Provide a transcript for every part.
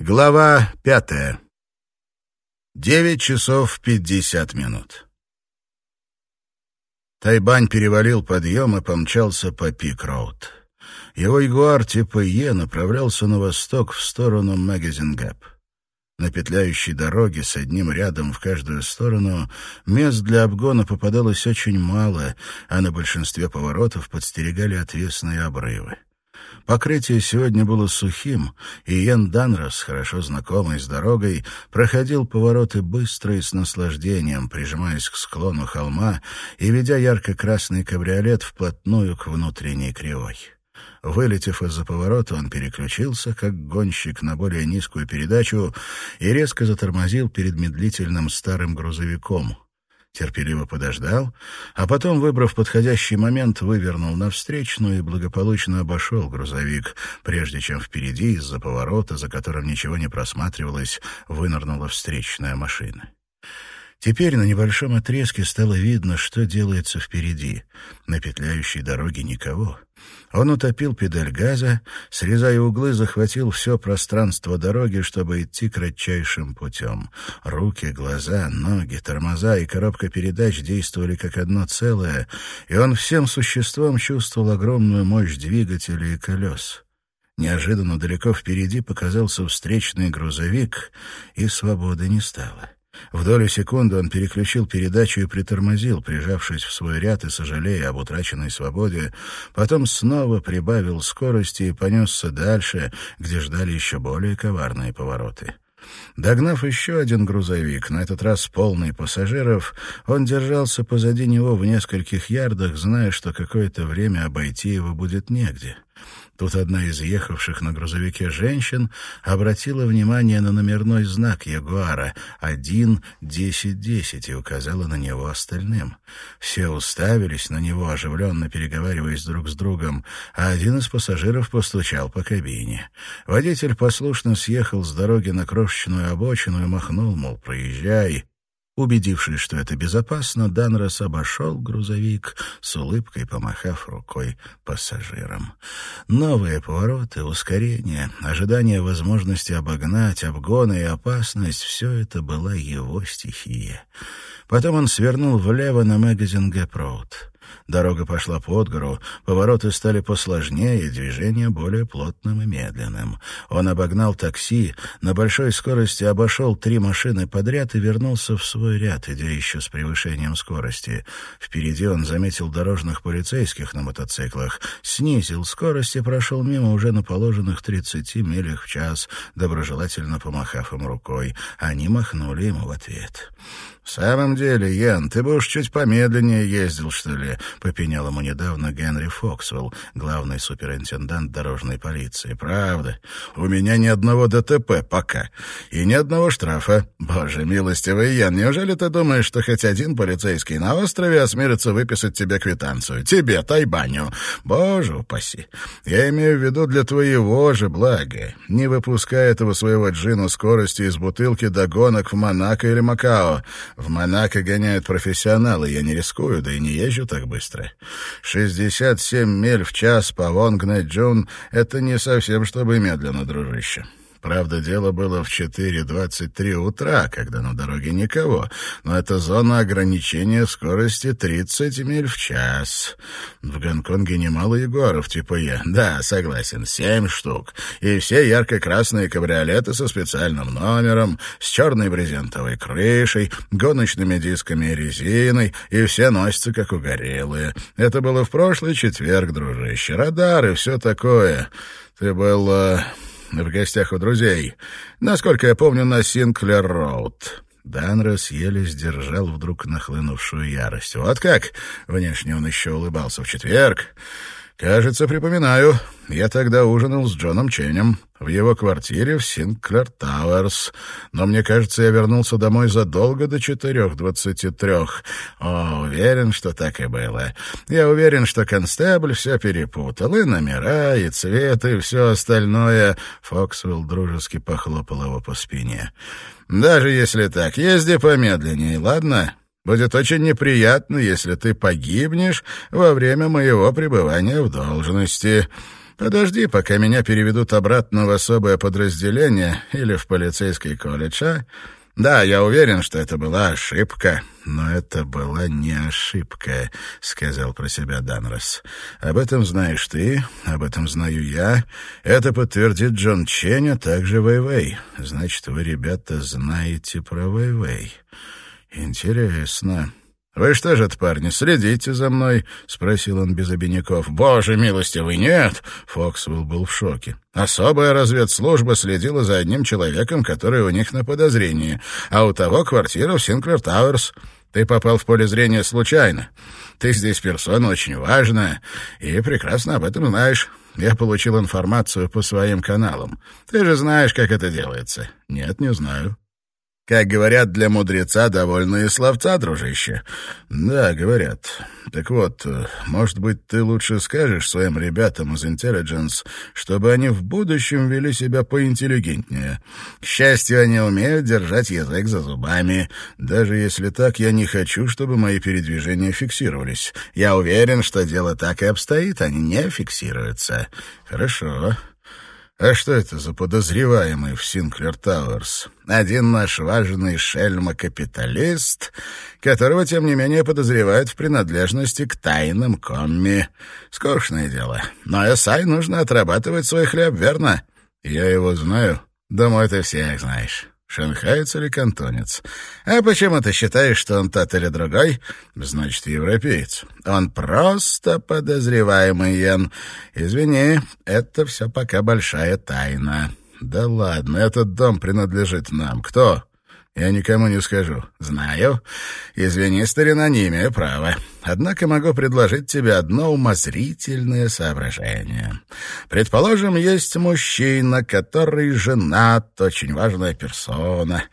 Глава пятая. Девять часов пятьдесят минут. Тайбань перевалил подъем и помчался по Пик-Роуд. Его ягуар типа Е направлялся на восток в сторону Магазин-Гэп. На петляющей дороге с одним рядом в каждую сторону мест для обгона попадалось очень мало, а на большинстве поворотов подстерегали отвесные обрывы. Покрытие сегодня было сухим, и Йен Данрос, хорошо знакомый с дорогой, проходил повороты быстро и с наслаждением, прижимаясь к склону холма и ведя ярко-красный кабриолет вплотную к внутренней кривой. Вылетев из-за поворота, он переключился, как гонщик, на более низкую передачу и резко затормозил перед медлительным старым грузовиком — терпеливо подождал, а потом, выбрав подходящий момент, вывернул на встречную и благополучно обошел грузовик, прежде чем впереди, из-за поворота, за которым ничего не просматривалось, вынырнула встречная машина. Теперь на небольшом отрезке стало видно, что делается впереди. На петляющей дороге никого. Он утопил педаль газа, срезая углы, захватил все пространство дороги, чтобы идти кратчайшим путем. Руки, глаза, ноги, тормоза и коробка передач действовали как одно целое, и он всем существом чувствовал огромную мощь двигателя и колес. Неожиданно далеко впереди показался встречный грузовик, и свободы не стало. В долю секунды он переключил передачу и притормозил, прижавшись в свой ряд и сожалея об утраченной свободе, потом снова прибавил скорости и понесся дальше, где ждали еще более коварные повороты. Догнав еще один грузовик, на этот раз полный пассажиров, он держался позади него в нескольких ярдах, зная, что какое-то время обойти его будет негде. Тут одна из ехавших на грузовике женщин обратила внимание на номерной знак Ягуара 1-10-10 и указала на него остальным. Все уставились на него, оживленно переговариваясь друг с другом, а один из пассажиров постучал по кабине. Водитель послушно съехал с дороги на крошечную обочину и махнул, мол, проезжай. Убедившись, что это безопасно, Данрос обошел грузовик, с улыбкой помахав рукой пассажирам. Новые повороты, ускорение, ожидание возможности обогнать, обгоны и опасность — все это была его стихия. Потом он свернул влево на магазин Гэп-Роуд. Дорога пошла под гору, повороты стали посложнее, движение более плотным и медленным. Он обогнал такси, на большой скорости обошел три машины подряд и вернулся в свой ряд, идя еще с превышением скорости. Впереди он заметил дорожных полицейских на мотоциклах, снизил скорость и прошел мимо уже на положенных 30 милях в час, доброжелательно помахав им рукой. Они махнули ему в ответ. «В самом деле, Ян, ты бы уж чуть помедленнее ездил, что ли?» — попенял ему недавно Генри Фоксвелл, главный суперинтендант дорожной полиции. «Правда. У меня ни одного ДТП пока. И ни одного штрафа. Боже милостивый, Ян, неужели ты думаешь, что хоть один полицейский на острове осмелится выписать тебе квитанцию? Тебе, Тайбаню. Боже упаси. Я имею в виду для твоего же блага. Не выпускай этого своего джину скорости из бутылки до гонок в Монако или Макао. В Монако гоняют профессионалы, я не рискую, да и не езжу так быстро. 67 миль в час по Вонгне-Джун — это не совсем чтобы медленно, дружище. Правда, дело было в 4.23 утра, когда на дороге никого, но это зона ограничения скорости 30 миль в час. В Гонконге немало ягуаров типа я. Да, согласен, семь штук. И все ярко-красные кабриолеты со специальным номером, с черной брезентовой крышей, гоночными дисками и резиной, и все носятся как угорелые. Это было в прошлый четверг, дружище. Радары, все такое. Ты был... В гостях у друзей. Насколько я помню, на Синклер-Роуд». Данрос еле сдержал вдруг нахлынувшую ярость. «Вот как?» — внешне он еще улыбался в четверг. «Кажется, припоминаю. Я тогда ужинал с Джоном Ченем в его квартире в Синклер Тауэрс. Но мне кажется, я вернулся домой задолго до четырех двадцати трех. О, уверен, что так и было. Я уверен, что констебль все перепутал. И номера, и цветы, и все остальное». Фоксвелл дружески похлопал его по спине. «Даже если так, езди помедленнее, ладно?» Будет очень неприятно, если ты погибнешь во время моего пребывания в должности. Подожди, пока меня переведут обратно в особое подразделение или в полицейский колледж, а? Да, я уверен, что это была ошибка, но это была не ошибка, сказал про себя Данрос. Об этом знаешь ты, об этом знаю я. Это подтвердит Джон Чень, а также Вэйвэй. Значит, вы, ребята, знаете про Вэйвэй. Интересно. «Вы что же, парни, следите за мной?» — спросил он без обиняков. «Боже милостивый, нет!» — Фоксвелл был в шоке. «Особая разведслужба следила за одним человеком, который у них на подозрении, а у того квартира в Синклер Тауэрс. Ты попал в поле зрения случайно. Ты здесь персона очень важная, и прекрасно об этом знаешь. Я получил информацию по своим каналам. Ты же знаешь, как это делается». «Нет, не знаю». Как говорят, для мудреца довольные словца, дружище. Да, говорят. Так вот, может быть, ты лучше скажешь своим ребятам из Intelligence, чтобы они в будущем вели себя поинтеллигентнее. К счастью, они умеют держать язык за зубами. Даже если так, я не хочу, чтобы мои передвижения фиксировались. Я уверен, что дело так и обстоит, они не фиксируются. Хорошо. А что это за подозреваемый в Синклер Тауэрс? Один наш важный шельма-капиталист, которого, тем не менее, подозревают в принадлежности к тайным комми. Скучное дело. Но Эсай нужно отрабатывать свой хлеб, верно? Я его знаю. Думаю, ты всех знаешь. Шанхаец или кантонец? А почему ты считаешь, что он тот или другой? Значит, европеец. Он просто подозреваемый, Ян. Извини, это все пока большая тайна. Да ладно, этот дом принадлежит нам. Кто? Я никому не скажу. Знаю. Извини, старина, не имею права. Однако могу предложить тебе одно умозрительное соображение. Предположим, есть мужчина, который женат, очень важная персона.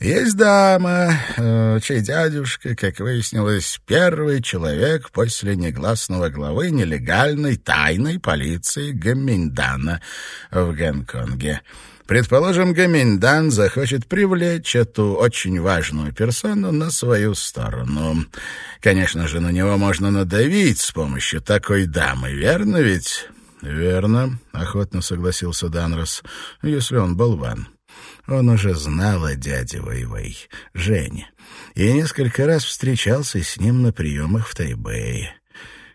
Есть дама, э, чей дядюшка, как выяснилось, первый человек после негласного главы нелегальной тайной полиции Гаминдана в Гонконге. Предположим, Гаминдан захочет привлечь эту очень важную персону на свою сторону. Конечно же, на него можно надавить с помощью такой дамы, верно ведь? «Верно», — охотно согласился Данрос, — «если он болван». Он уже знал о дяде Вэйвэй, Жене, и несколько раз встречался с ним на приемах в Тайбэе.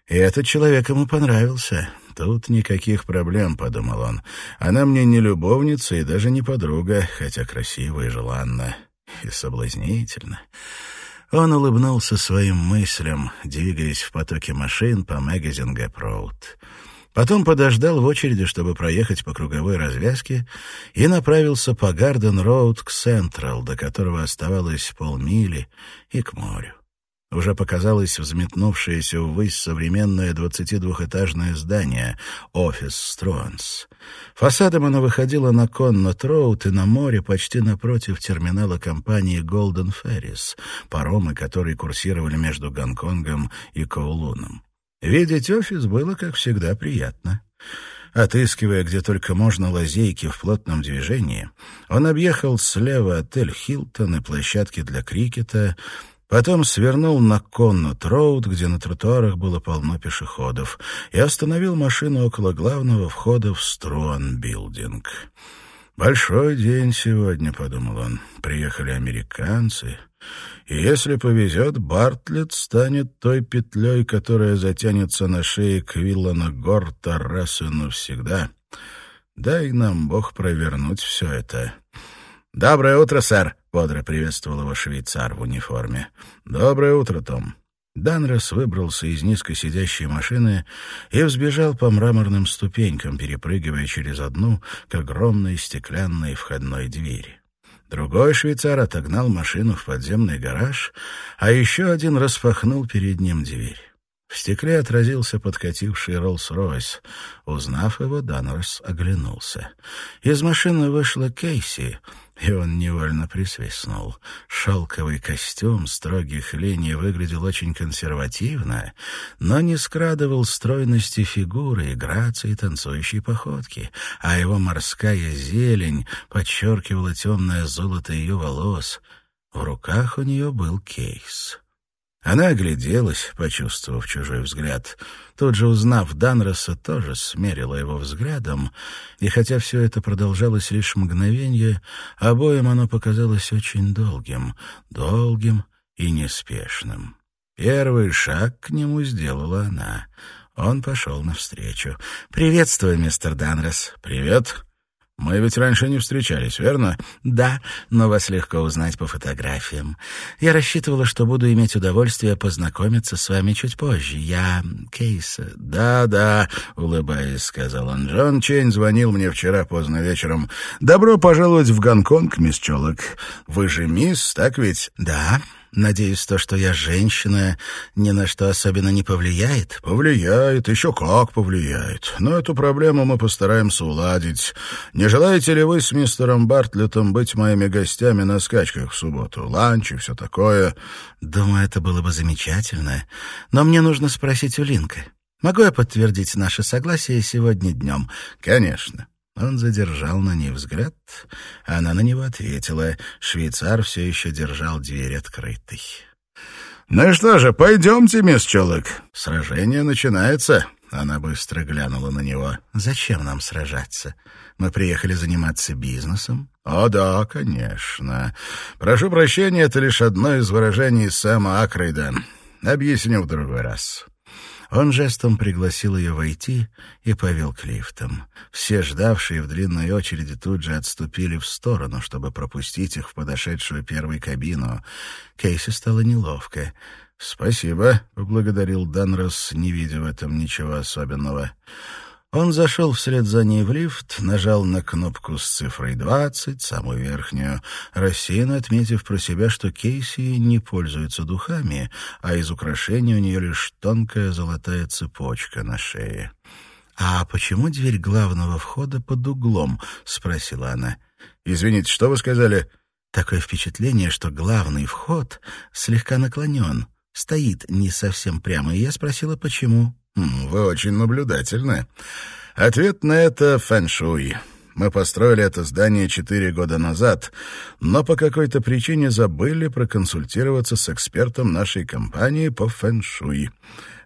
И этот человек ему понравился. «Тут никаких проблем», — подумал он. «Она мне не любовница и даже не подруга, хотя красива и желанна, и соблазнительна». Он улыбнулся своим мыслям, двигаясь в потоке машин по Магазин Гэп-Роуд. Потом подождал в очереди, чтобы проехать по круговой развязке, и направился по Гарден-Роуд к Централ, до которого оставалось полмили, и к морю. Уже показалось взметнувшееся ввысь современное двадцатидвухэтажное здание, офис Стронс. Фасадом оно выходило на Коннот-Роуд и на море почти напротив терминала компании Golden Ferries, паромы, которые курсировали между Гонконгом и Коулуном. Видеть офис было, как всегда, приятно. Отыскивая где только можно лазейки в плотном движении, он объехал слева отель «Хилтон» и площадки для крикета, Потом свернул на Коннот-Роуд, где на тротуарах было полно пешеходов, и остановил машину около главного входа в Струан-билдинг. «Большой день сегодня», — подумал он. «Приехали американцы». И если повезет, Бартлетт станет той петлей, которая затянется на шее Квиллана Горта раз и навсегда. Дай нам Бог провернуть все это. «Доброе утро, сэр!» — бодро приветствовал его швейцар в униформе. «Доброе утро, Том». Данрос выбрался из низко сидящей машины и взбежал по мраморным ступенькам, перепрыгивая через одну к огромной стеклянной входной двери. Другой швейцар отогнал машину в подземный гараж, а еще один распахнул перед ним дверь. В стекле отразился подкативший Роллс-Ройс. Узнав его, Данрос оглянулся. Из машины вышла Кейси, и он невольно присвистнул. Шелковый костюм строгих линий выглядел очень консервативно, но не скрадывал стройности фигуры и грации танцующей походки, а его морская зелень подчеркивала темное золото ее волос. В руках у нее был кейс. Она огляделась, почувствовав чужой взгляд. Тут же, узнав Данроса, тоже смерила его взглядом, и хотя все это продолжалось лишь мгновенье, обоим оно показалось очень долгим, долгим и неспешным. Первый шаг к нему сделала она. Он пошел навстречу. «Приветствую, мистер Данрос». «Привет». «Мы ведь раньше не встречались, верно?» «Да, но вас легко узнать по фотографиям. Я рассчитывала, что буду иметь удовольствие познакомиться с вами чуть позже. Я Кейси». «Да-да», — улыбаясь, сказал он. «Джон Чэнь звонил мне вчера поздно вечером. Добро пожаловать в Гонконг, мисс Чолок. Вы же мисс, так ведь?» «Да». Надеюсь, то, что я женщина, ни на что особенно не повлияет? Повлияет, еще как повлияет. Но эту проблему мы постараемся уладить. Не желаете ли вы с мистером Бартлетом быть моими гостями на скачках в субботу? Ланч и все такое? Думаю, это было бы замечательно. Но мне нужно спросить у Линка. Могу я подтвердить наше согласие сегодня днем? Конечно. Он задержал на ней взгляд, она на него ответила. Швейцар все еще держал дверь открытой. «Ну что же, пойдемте, мисс Челок. Сражение начинается». Она быстро глянула на него. «Зачем нам сражаться? Мы приехали заниматься бизнесом». «О да, конечно. Прошу прощения, это лишь одно из выражений Сэма Акрейда. Объясню в другой раз». Он жестом пригласил ее войти и повел к лифтам. Все ждавшие в длинной очереди тут же отступили в сторону, чтобы пропустить их в подошедшую первую кабину. Кейси стало неловко. «Спасибо», — поблагодарил Данрос, не видя в этом ничего особенного. Он зашел вслед за ней в лифт, нажал на кнопку с цифрой 20, самую верхнюю, рассеянно отметив про себя, что Кейси не пользуется духами, а из украшений у нее лишь тонкая золотая цепочка на шее. «А почему дверь главного входа под углом?» — спросила она. «Извините, что вы сказали?» «Такое впечатление, что главный вход слегка наклонен, стоит не совсем прямо, и я спросила, почему». «Вы очень наблюдательны. Ответ на это — фэншуй. Мы построили это здание четыре года назад, но по какой-то причине забыли проконсультироваться с экспертом нашей компании по фэншуй.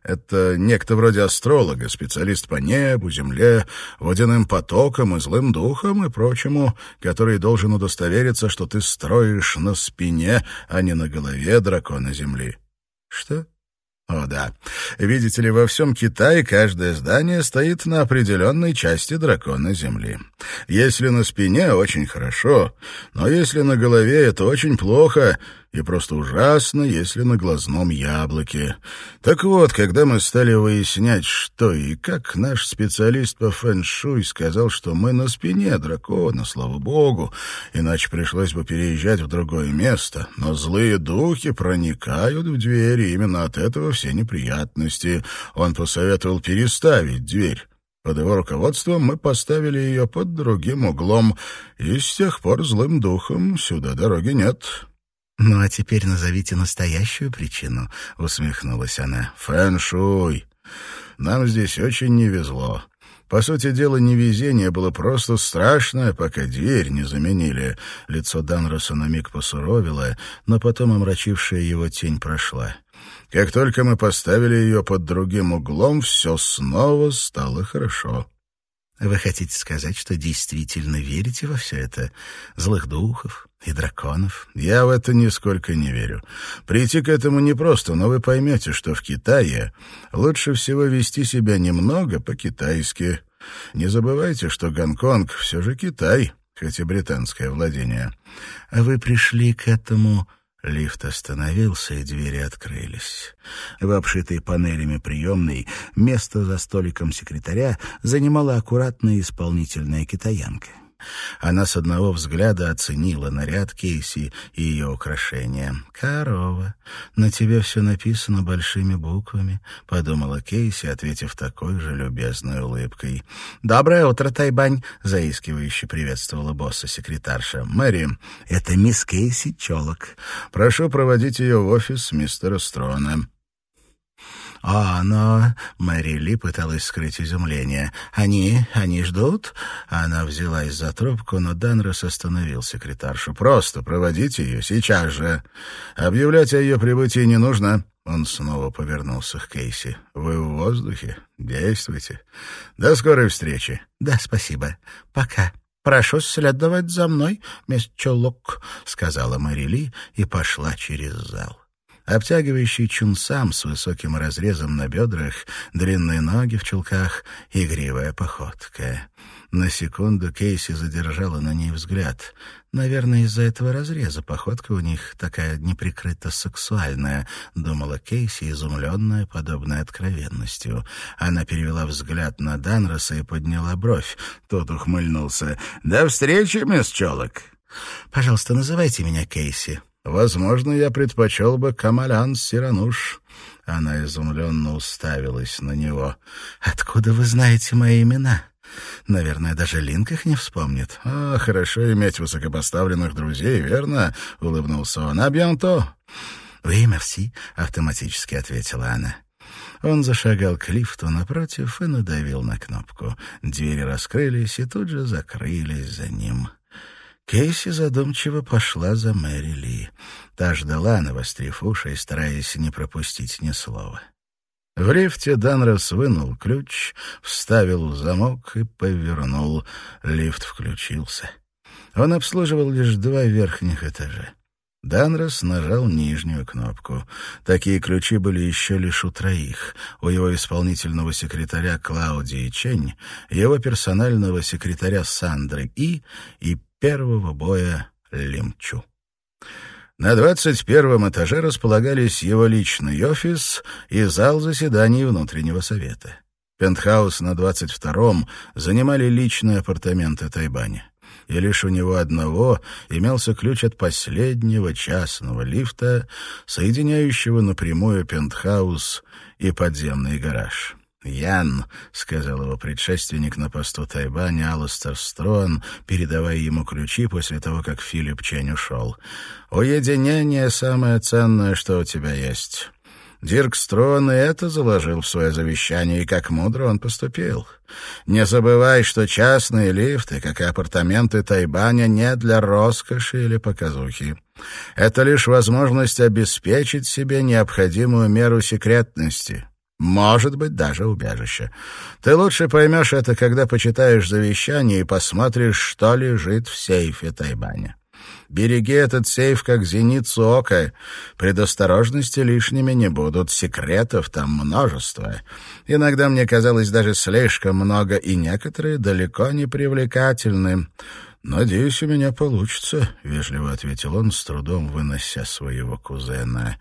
Это некто вроде астролога, специалист по небу, земле, водяным потокам и злым духам и прочему, который должен удостовериться, что ты строишь на спине, а не на голове дракона Земли. Что? О, да. Видите ли, во всем Китае каждое здание стоит на определенной части дракона Земли. Если на спине — очень хорошо, но если на голове — это очень плохо, и просто ужасно, если на глазном яблоке. Так вот, когда мы стали выяснять, что и как, наш специалист по фэн-шуй сказал, что мы на спине дракона, слава богу, иначе пришлось бы переезжать в другое место. Но злые духи проникают в двери, именно от этого все неприятности. Он посоветовал переставить дверь. Под его руководством мы поставили ее под другим углом, и с тех пор злым духом сюда дороги нет. «Ну а теперь назовите настоящую причину», — усмехнулась она. «Фэн-шуй. Нам здесь очень не везло. По сути дела, невезение было просто страшное, пока дверь не заменили». Лицо Данроса на миг посуровило, но потом омрачившая его тень прошла. Как только мы поставили ее под другим углом, все снова стало хорошо. Вы хотите сказать, что действительно верите во все это? Злых духов и драконов? Я в это нисколько не верю. Прийти к этому непросто, но вы поймете, что в Китае лучше всего вести себя немного по-китайски. Не забывайте, что Гонконг все же Китай, хоть и британское владение. А вы пришли к этому Лифт остановился, и двери открылись. В обшитой панелями приемной место за столиком секретаря занимала аккуратная исполнительная китаянка. Она с одного взгляда оценила наряд Кейси и ее украшения. «Корова, на тебе все написано большими буквами», — подумала Кейси, ответив такой же любезной улыбкой. «Доброе утро, Тайбань», — заискивающе приветствовала босса секретарша. «Мэри, это мисс Кейси Чолок. Прошу проводить ее в офис мистера Строна». «А, но...» — Мэри Ли пыталась скрыть изумление. «Они... они ждут?» Она взялась за трубку, но Данрос остановил секретаршу. «Просто проводите ее сейчас же. Объявлять о ее прибытии не нужно. Он снова повернулся к Кейси. «Вы в воздухе? Действуйте. До скорой встречи». «Да, спасибо. Пока. Прошу следовать за мной, мисс Чулок», — сказала Марили и пошла через зал. Обтягивающий чунсам с высоким разрезом на бедрах, длинные ноги в чулках, игривая походка. На секунду Кейси задержала на ней взгляд. Наверное, из-за этого разреза походка у них такая неприкрыто сексуальная, думала Кейси, изумленная подобной откровенностью. Она перевела взгляд на Данроса и подняла бровь. Тот ухмыльнулся. «До встречи, мисс Чолок!» «Пожалуйста, называйте меня Кейси». «Возможно, я предпочел бы Камалян Сирануш». Она изумленно уставилась на него. «Откуда вы знаете мои имена?» Наверное, даже Линк их не вспомнит. «А, хорошо иметь высокопоставленных друзей, верно?» — улыбнулся он. «А бьянто?» «Oui, мерси», — автоматически ответила она. Он зашагал к лифту напротив и надавил на кнопку. Двери раскрылись и тут же закрылись за ним. Кейси задумчиво пошла за Мэри Ли. Та ждала, навострив уши стараясь не пропустить ни слова. В лифте Данрос вынул ключ, вставил замок и повернул. Лифт включился. Он обслуживал лишь два верхних этажа. Данрос нажал нижнюю кнопку. Такие ключи были еще лишь у троих. У его исполнительного секретаря Клаудии Чень, его персонального секретаря Сандры И и первого боя Лимчу. На двадцать первом этаже располагались его личный офис и зал заседаний внутреннего совета. Пентхаус на двадцать втором занимали личные апартаменты Тайбани. И лишь у него одного имелся ключ от последнего частного лифта, соединяющего напрямую пентхаус и подземный гараж. «Ян», — сказал его предшественник на посту Тайбани Алластер Строн, передавая ему ключи после того, как Филипп Чень ушел. «Уединение — самое ценное, что у тебя есть». Дирк Строн и это заложил в свое завещание, и как мудро он поступил. Не забывай, что частные лифты, как и апартаменты Тайбаня, не для роскоши или показухи. Это лишь возможность обеспечить себе необходимую меру секретности. Может быть, даже убежище. Ты лучше поймешь это, когда почитаешь завещание и посмотришь, что лежит в сейфе Тайбаня. Береги этот сейф, как зеницу ока. Предосторожности лишними не будут, секретов там множество. Иногда мне казалось даже слишком много, и некоторые далеко не привлекательны. «Надеюсь, у меня получится», — вежливо ответил он, с трудом вынося своего кузена.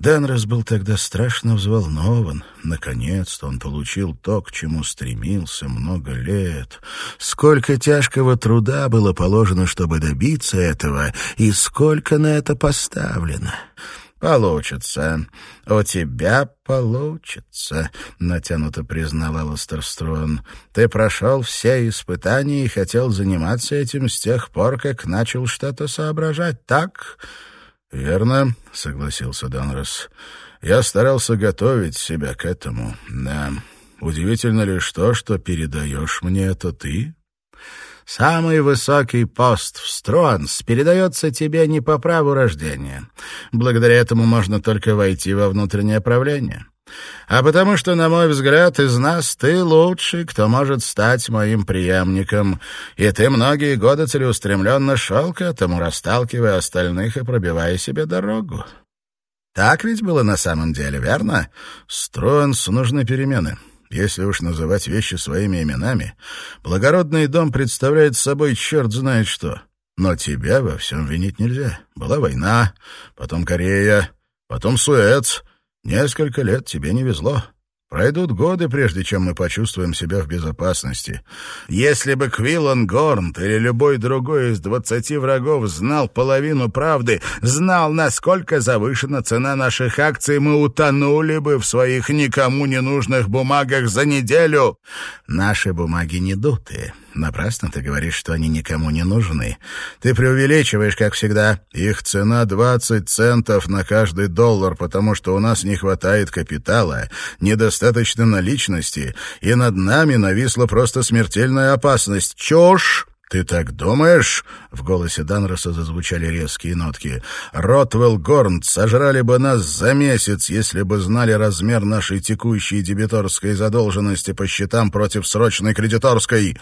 Денрос был тогда страшно взволнован. Наконец-то он получил то, к чему стремился много лет. Сколько тяжкого труда было положено, чтобы добиться этого, и сколько на это поставлено. «Получится. У тебя получится», — натянуто признал Алластер Строн. «Ты прошел все испытания и хотел заниматься этим с тех пор, как начал что-то соображать, так?» «Верно», — согласился Данрос. «Я старался готовить себя к этому. Да. Удивительно лишь то, что передаешь мне это ты». «Самый высокий пост в Стронс передается тебе не по праву рождения. Благодаря этому можно только войти во внутреннее правление а потому что, на мой взгляд, из нас ты лучший, кто может стать моим преемником, и ты многие годы целеустремленно шел к этому, расталкивая остальных и пробивая себе дорогу. Так ведь было на самом деле, верно? Строенс нужны перемены. Если уж называть вещи своими именами, благородный дом представляет собой черт знает что. Но тебя во всем винить нельзя. Была война, потом Корея, потом Суэц, Несколько лет тебе не везло. Пройдут годы, прежде чем мы почувствуем себя в безопасности. Если бы Квиллан Горнт или любой другой из двадцати врагов знал половину правды, знал, насколько завышена цена наших акций, мы утонули бы в своих никому не нужных бумагах за неделю. Наши бумаги не дутые. Напрасно ты говоришь, что они никому не нужны. Ты преувеличиваешь, как всегда. Их цена 20 центов на каждый доллар, потому что у нас не хватает капитала, недостаточно наличности, и над нами нависла просто смертельная опасность. Чушь! «Ты так думаешь?» — в голосе Данроса зазвучали резкие нотки. «Ротвелл Горн сожрали бы нас за месяц, если бы знали размер нашей текущей дебиторской задолженности по счетам против срочной кредиторской».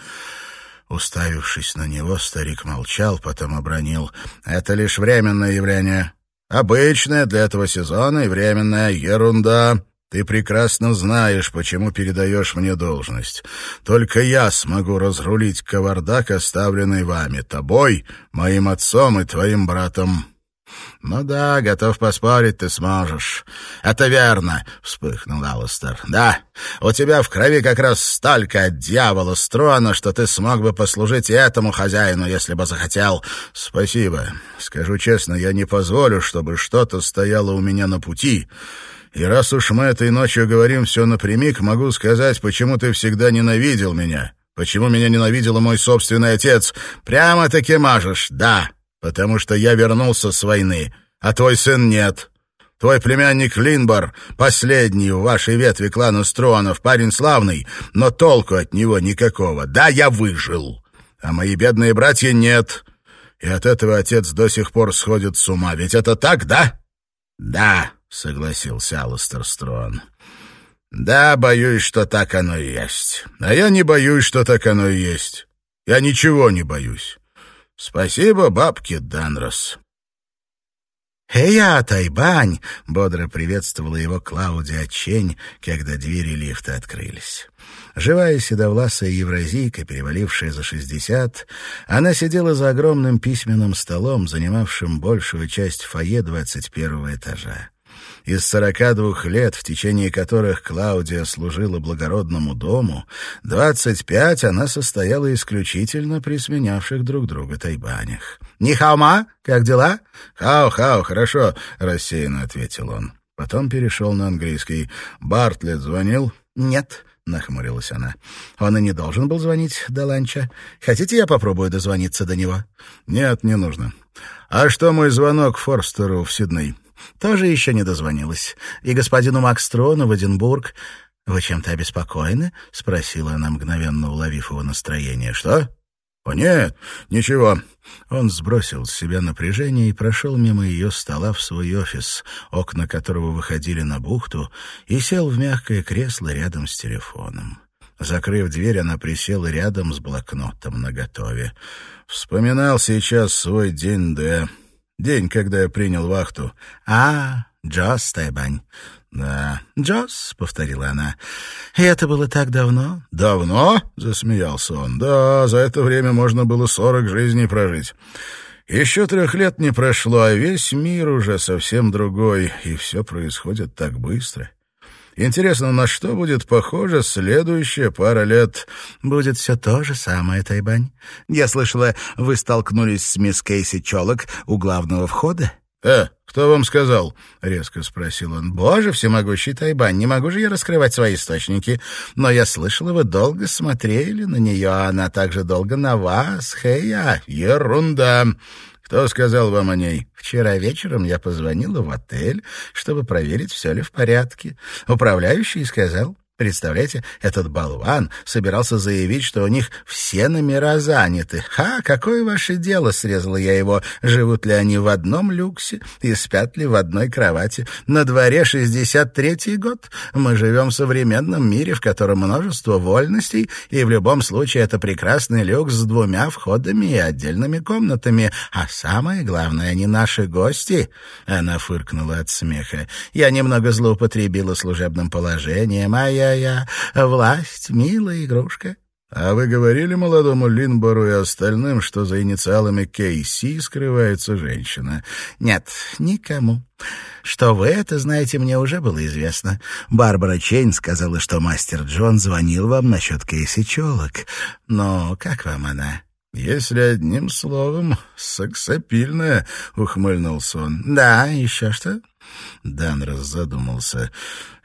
Уставившись на него, старик молчал, потом обронил. «Это лишь временное явление. Обычное для этого сезона и временная ерунда. Ты прекрасно знаешь, почему передаешь мне должность. Только я смогу разрулить кавардак, оставленный вами, тобой, моим отцом и твоим братом. «Ну да, готов поспорить, ты сможешь». «Это верно», — вспыхнул Алластер. «Да, у тебя в крови как раз столько дьявола строна, что ты смог бы послужить и этому хозяину, если бы захотел». «Спасибо. Скажу честно, я не позволю, чтобы что-то стояло у меня на пути». И раз уж мы этой ночью говорим все напрямик, могу сказать, почему ты всегда ненавидел меня. Почему меня ненавидел мой собственный отец. Прямо-таки мажешь, да, потому что я вернулся с войны, а твой сын нет. Твой племянник Линбор, последний в вашей ветви клана Стронов, парень славный, но толку от него никакого. Да, я выжил, а мои бедные братья нет. И от этого отец до сих пор сходит с ума. Ведь это так, да? Да. — согласился Алластер Строн. «Да, боюсь, что так оно и есть. А я не боюсь, что так оно и есть. Я ничего не боюсь. Спасибо бабке Данрос». «Эя, Тайбань!» — бодро приветствовала его Клаудия Чень, когда двери лифта открылись. Живая седовласая евразийка, перевалившая за шестьдесят, она сидела за огромным письменным столом, занимавшим большую часть фойе двадцать первого этажа. Из сорока двух лет, в течение которых Клаудия служила благородному дому, двадцать пять она состояла исключительно при сменявших друг друга тайбанях. «Нихаума, как дела?» «Хау-хау, хорошо», — рассеянно ответил он. Потом перешел на английский. «Бартлетт звонил?» «Нет», — нахмурилась она. «Он и не должен был звонить до ланча. Хотите, я попробую дозвониться до него?» «Нет, не нужно. А что мой звонок Форстеру в Сидней?» Тоже еще не дозвонилась. И господину Макстрону в Эдинбург... «Вы чем-то обеспокоены?» — спросила она, мгновенно уловив его настроение. «Что?» «О, нет, ничего». Он сбросил с себя напряжение и прошел мимо ее стола в свой офис, окна которого выходили на бухту, и сел в мягкое кресло рядом с телефоном. Закрыв дверь, она присела рядом с блокнотом наготове. «Вспоминал сейчас свой день Д. День, когда я принял вахту. А, Джос Тайбань. Да. Джос, повторила она. И это было так давно? Давно? засмеялся он. Да, за это время можно было сорок жизней прожить. Еще трех лет не прошло, а весь мир уже совсем другой, и все происходит так быстро. Интересно, на что будет похожа следующая пара лет? Будет все то же самое, Тайбань. Я слышала, вы столкнулись с мисс Кейси Чолок у главного входа? «Э, кто вам сказал?» — резко спросил он. «Боже, всемогущий Тайбань, не могу же я раскрывать свои источники. Но я слышала, вы долго смотрели на нее, а она также долго на вас. Хэя, ерунда!» Кто сказал вам о ней? Вчера вечером я позвонила в отель, чтобы проверить, все ли в порядке. Управляющий сказал, Представляете, этот болван собирался заявить, что у них все номера заняты. «Ха, какое ваше дело?» — срезала я его. «Живут ли они в одном люксе и спят ли в одной кровати? На дворе 63-й год. Мы живем в современном мире, в котором множество вольностей, и в любом случае это прекрасный люкс с двумя входами и отдельными комнатами. А самое главное, они наши гости». Она фыркнула от смеха. «Я немного злоупотребила служебным положением, а я я, власть, милая игрушка. А вы говорили молодому Линбору и остальным, что за инициалами Кейси скрывается женщина? Нет, никому. Что вы это знаете, мне уже было известно. Барбара Чейн сказала, что мастер Джон звонил вам насчет Кейси Чолок. Но как вам она? «Если одним словом, сексапильная», — ухмыльнулся он. «Да, еще что?» Данрос задумался.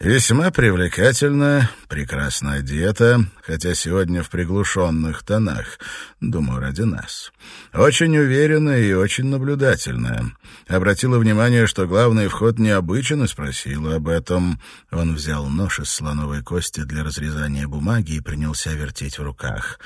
«Весьма привлекательно, прекрасно одета, хотя сегодня в приглушенных тонах, думаю, ради нас. Очень уверенная и очень наблюдательная. Обратила внимание, что главный вход необычен, и спросила об этом. Он взял нож из слоновой кости для разрезания бумаги и принялся вертеть в руках.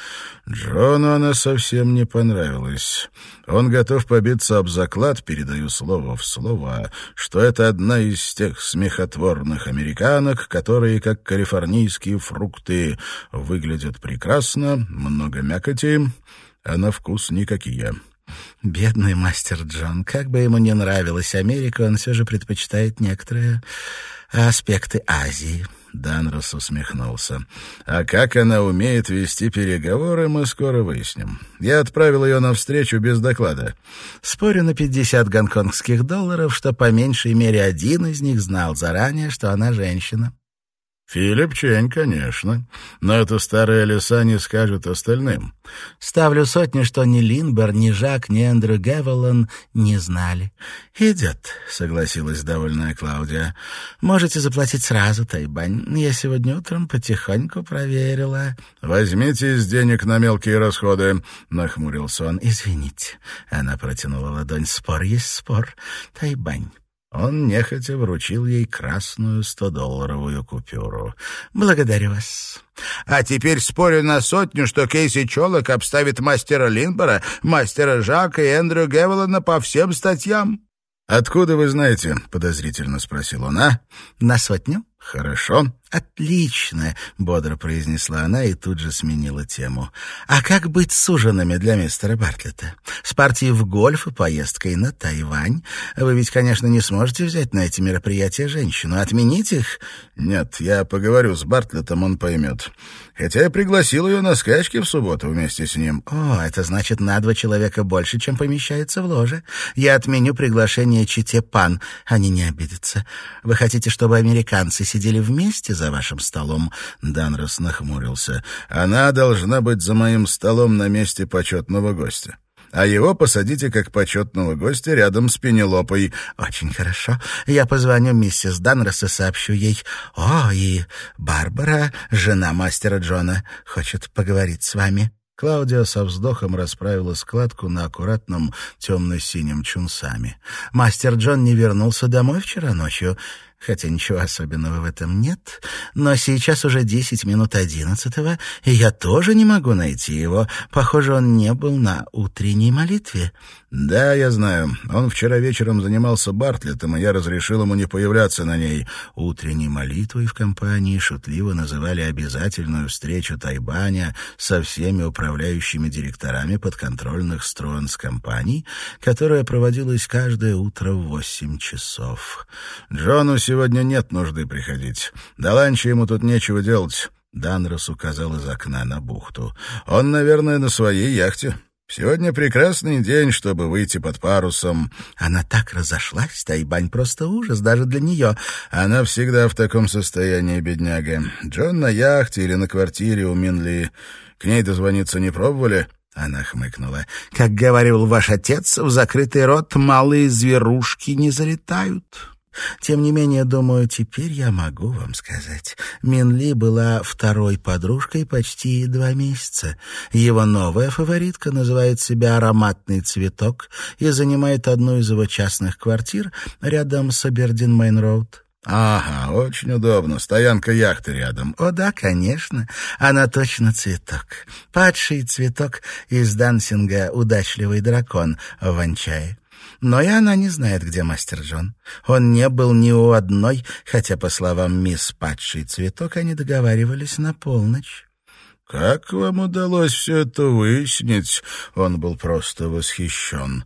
Джону она совсем не понравилась. Он готов побиться об заклад, передаю слово в слово, что это одна из тех смехотворных американок, которые, как калифорнийские фрукты, выглядят прекрасно, много мякоти, а на вкус никакие. Бедный мастер Джон, как бы ему не нравилась Америка, он все же предпочитает некоторые аспекты Азии. Данрос усмехнулся. «А как она умеет вести переговоры, мы скоро выясним. Я отправил ее навстречу без доклада». Спорю на пятьдесят гонконгских долларов, что по меньшей мере один из них знал заранее, что она женщина. Филипп Чень, конечно. Но это старые леса не скажут остальным. Ставлю сотни, что ни Линбер, ни Жак, ни Эндрю Гевелон не знали. «Идет», — согласилась довольная Клаудия. «Можете заплатить сразу, Тайбань. Я сегодня утром потихоньку проверила». «Возьмите из денег на мелкие расходы», — нахмурился он. «Извините». Она протянула ладонь. «Спор есть спор. Тайбань». Он нехотя вручил ей красную стодолларовую купюру. «Благодарю вас. А теперь спорю на сотню, что Кейси Чолок обставит мастера Линбора, мастера Жака и Эндрю Гевелана по всем статьям». «Откуда вы знаете?» — подозрительно спросил он. «А?» «На сотню?» «Хорошо». «Отлично», — бодро произнесла она и тут же сменила тему. «А как быть с ужинами для мистера Бартлета? С партией в гольф и поездкой на Тайвань? Вы ведь, конечно, не сможете взять на эти мероприятия женщину. Отменить их?» «Нет, я поговорю с Бартлетом, он поймет. Хотя я пригласил ее на скачки в субботу вместе с ним». «О, это значит на два человека больше, чем помещается в ложе. Я отменю приглашение Чите Пан. Они не обидятся. Вы хотите, чтобы американцы сидели вместе за вашим столом?» Данрос нахмурился. «Она должна быть за моим столом на месте почетного гостя а его посадите как почетного гостя рядом с Пенелопой». «Очень хорошо. Я позвоню миссис Данрос и сообщу ей. О, и Барбара, жена мастера Джона, хочет поговорить с вами». Клаудия со вздохом расправила складку на аккуратном темно-синем чунсами. «Мастер Джон не вернулся домой вчера ночью хотя ничего особенного в этом нет, но сейчас уже десять минут одиннадцатого, и я тоже не могу найти его. Похоже, он не был на утренней молитве. Да, я знаю. Он вчера вечером занимался Бартлетом, и я разрешил ему не появляться на ней. Утренней молитвой в компании шутливо называли обязательную встречу Тайбаня со всеми управляющими директорами подконтрольных Стронс компаний, которая проводилась каждое утро в восемь часов. Джону сегодня нет нужды приходить. До ланча ему тут нечего делать. Данрос указал из окна на бухту. Он, наверное, на своей яхте. Сегодня прекрасный день, чтобы выйти под парусом. Она так разошлась, Тайбань, просто ужас даже для нее. Она всегда в таком состоянии, бедняга. Джон на яхте или на квартире у Минли. К ней дозвониться не пробовали?» Она хмыкнула. «Как говорил ваш отец, в закрытый рот малые зверушки не залетают». Тем не менее, думаю, теперь я могу вам сказать. Минли была второй подружкой почти два месяца. Его новая фаворитка называет себя «Ароматный цветок» и занимает одну из его частных квартир рядом с Абердин Мейн-Роуд. «Ага, очень удобно. Стоянка яхты рядом». «О да, конечно. Она точно цветок. Падший цветок из дансинга «Удачливый дракон» в Анчае. Но и она не знает, где мастер Джон. Он не был ни у одной, хотя, по словам мисс Падший Цветок, они договаривались на полночь. «Как вам удалось все это выяснить?» Он был просто восхищен.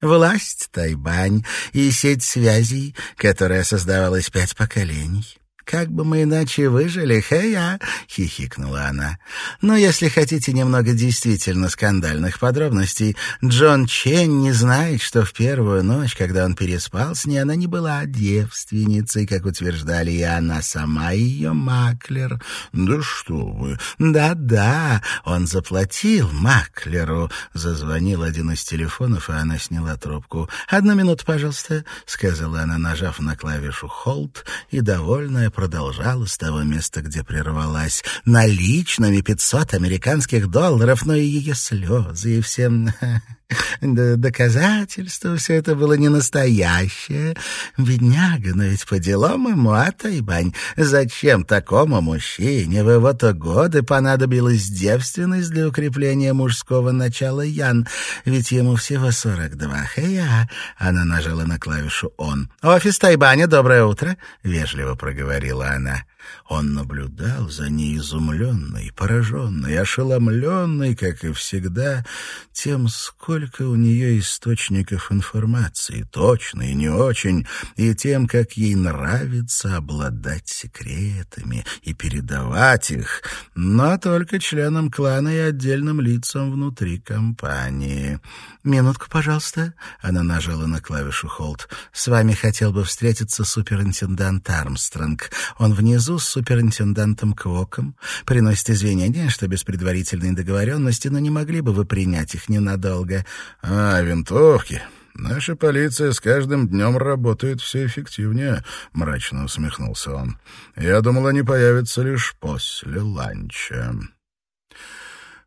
Власть Тайбань и сеть связей, которая создавалась пять поколений. Как бы мы иначе выжили, хэя!» — хихикнула она. «Но если хотите немного действительно скандальных подробностей, Джон Чен не знает, что в первую ночь, когда он переспал с ней, она не была девственницей, как утверждали и она сама, ее маклер». «Да что вы!» «Да-да, он заплатил маклеру», — зазвонил один из телефонов, и она сняла трубку. «Одну минуту, пожалуйста», — сказала она, нажав на клавишу «Холд», и, довольная, продолжала с того места, где прервалась. Наличными пятьсот американских долларов, но и ее слезы, и всем доказательства, все это было не настоящее. Бедняга, но ведь по делам ему, а Тайбань, зачем такому мужчине в его-то годы понадобилась девственность для укрепления мужского начала Ян? Ведь ему всего сорок два. Хэя! Она нажала на клавишу «Он». «Офис Тайбаня, доброе утро!» — вежливо проговорила она. Он наблюдал за ней изумленный, пораженный, ошеломленный, как и всегда, тем, сколько у нее источников информации, точно и не очень, и тем, как ей нравится обладать секретами и передавать их, но только членам клана и отдельным лицам внутри компании. «Минутку, пожалуйста», — она нажала на клавишу «Холд». «С вами хотел бы встретиться суперинтендант Армстронг. Он внизу с суперинтендантом Квоком. Приносит извинения, что без предварительной договоренности, но не могли бы вы принять их ненадолго?» «А, винтовки. Наша полиция с каждым днем работает все эффективнее», — мрачно усмехнулся он. «Я думал, они появятся лишь после ланча».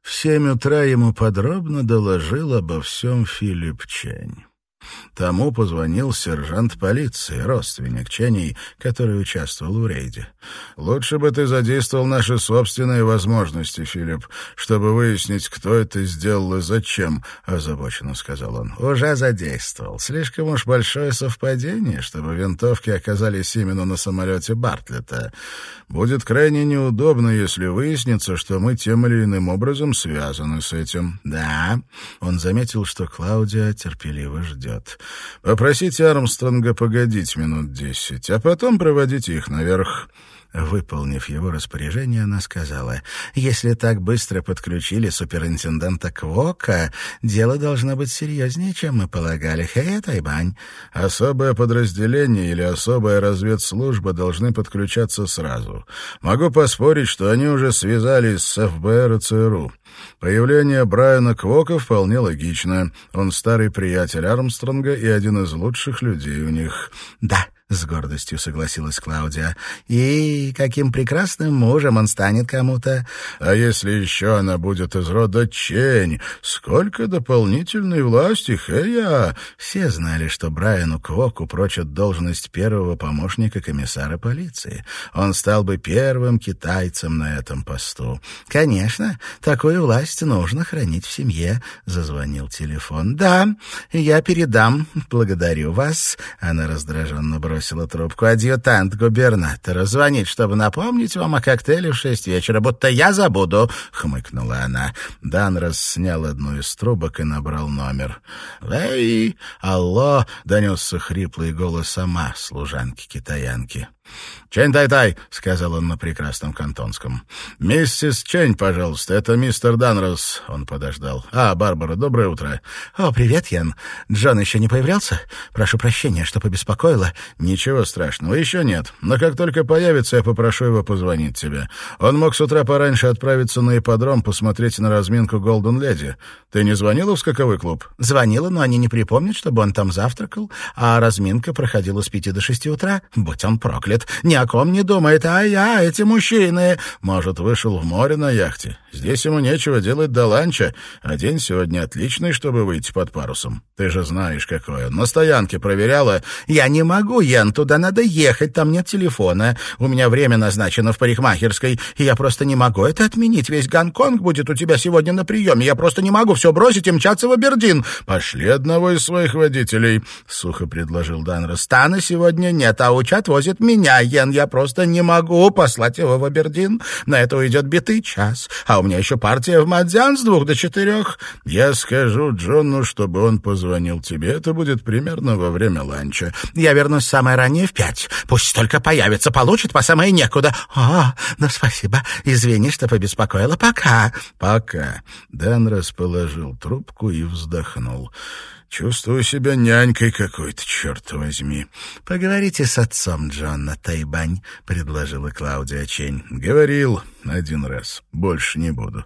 В семь утра ему подробно доложил обо всем Филипп Чень. Тому позвонил сержант полиции, родственник Ченей, который участвовал в рейде. «Лучше бы ты задействовал наши собственные возможности, Филипп, чтобы выяснить, кто это сделал и зачем», — озабоченно сказал он. «Уже задействовал. Слишком уж большое совпадение, чтобы винтовки оказались именно на самолете Бартлета. Будет крайне неудобно, если выяснится, что мы тем или иным образом связаны с этим». «Да». Он заметил, что Клаудия терпеливо ждет. Попросите Армстронга погодить минут десять, а потом проводите их наверх. Выполнив его распоряжение, она сказала, «Если так быстро подключили суперинтенданта Квока, дело должно быть серьезнее, чем мы полагали. Хэй, Тайбань!» «Особое подразделение или особая разведслужба должны подключаться сразу. Могу поспорить, что они уже связались с ФБР и ЦРУ. Появление Брайана Квока вполне логично. Он старый приятель Армстронга и один из лучших людей у них». «Да», — с гордостью согласилась Клаудия. «И каким прекрасным мужем он станет кому-то!» «А если еще она будет из рода Чень? Сколько дополнительной власти, хэя!» Все знали, что Брайану Квоку прочат должность первого помощника комиссара полиции. Он стал бы первым китайцем на этом посту. «Конечно, такую власть нужно хранить в семье», — зазвонил телефон. «Да, я передам. Благодарю вас», — она раздраженно бросила бросила трубку. «Адъютант губернатора звонит, чтобы напомнить вам о коктейле в шесть вечера, будто я забуду», — хмыкнула она. Данрос снял одну из трубок и набрал номер. «Эй, алло!» — донесся хриплый голос сама служанки-китаянки. «Чень Тай-Тай», — сказал он на прекрасном кантонском. «Миссис Чень, пожалуйста, это мистер Данрос». Он подождал. «А, Барбара, доброе утро». «О, привет, Ян. Джон еще не появлялся? Прошу прощения, что побеспокоила». «Ничего страшного, еще нет. Но как только появится, я попрошу его позвонить тебе. Он мог с утра пораньше отправиться на ипподром посмотреть на разминку Голден Леди. Ты не звонила в скаковой клуб?» «Звонила, но они не припомнят, чтобы он там завтракал, а разминка проходила с пяти до шести утра. Будь он проклят. Не о ком не думает, а я, эти мужчины. Может, вышел в море на яхте. Здесь ему нечего делать до ланча, а день сегодня отличный, чтобы выйти под парусом. Ты же знаешь, какой он. На стоянке проверяла. Я не могу, Ян, туда надо ехать, там нет телефона. У меня время назначено в парикмахерской, и я просто не могу это отменить. Весь Гонконг будет у тебя сегодня на приеме. Я просто не могу все бросить и мчаться в Абердин. Пошли одного из своих водителей, — сухо предложил Данрос. Стана сегодня нет, а учат возит меня меня. Я просто не могу послать его в Абердин. На это уйдет битый час. А у меня еще партия в Мадзян с двух до четырех. Я скажу Джону, чтобы он позвонил тебе. Это будет примерно во время ланча. Я вернусь самое раннее в пять. Пусть только появится, получит по самое некуда. О, ну спасибо. Извини, что побеспокоила. Пока. Пока. Дэн расположил трубку и вздохнул. Чувствую себя нянькой какой-то, черт возьми. — Поговорите с отцом Джона Тайбань, — предложила Клаудия Чень. — Говорил один раз. Больше не буду.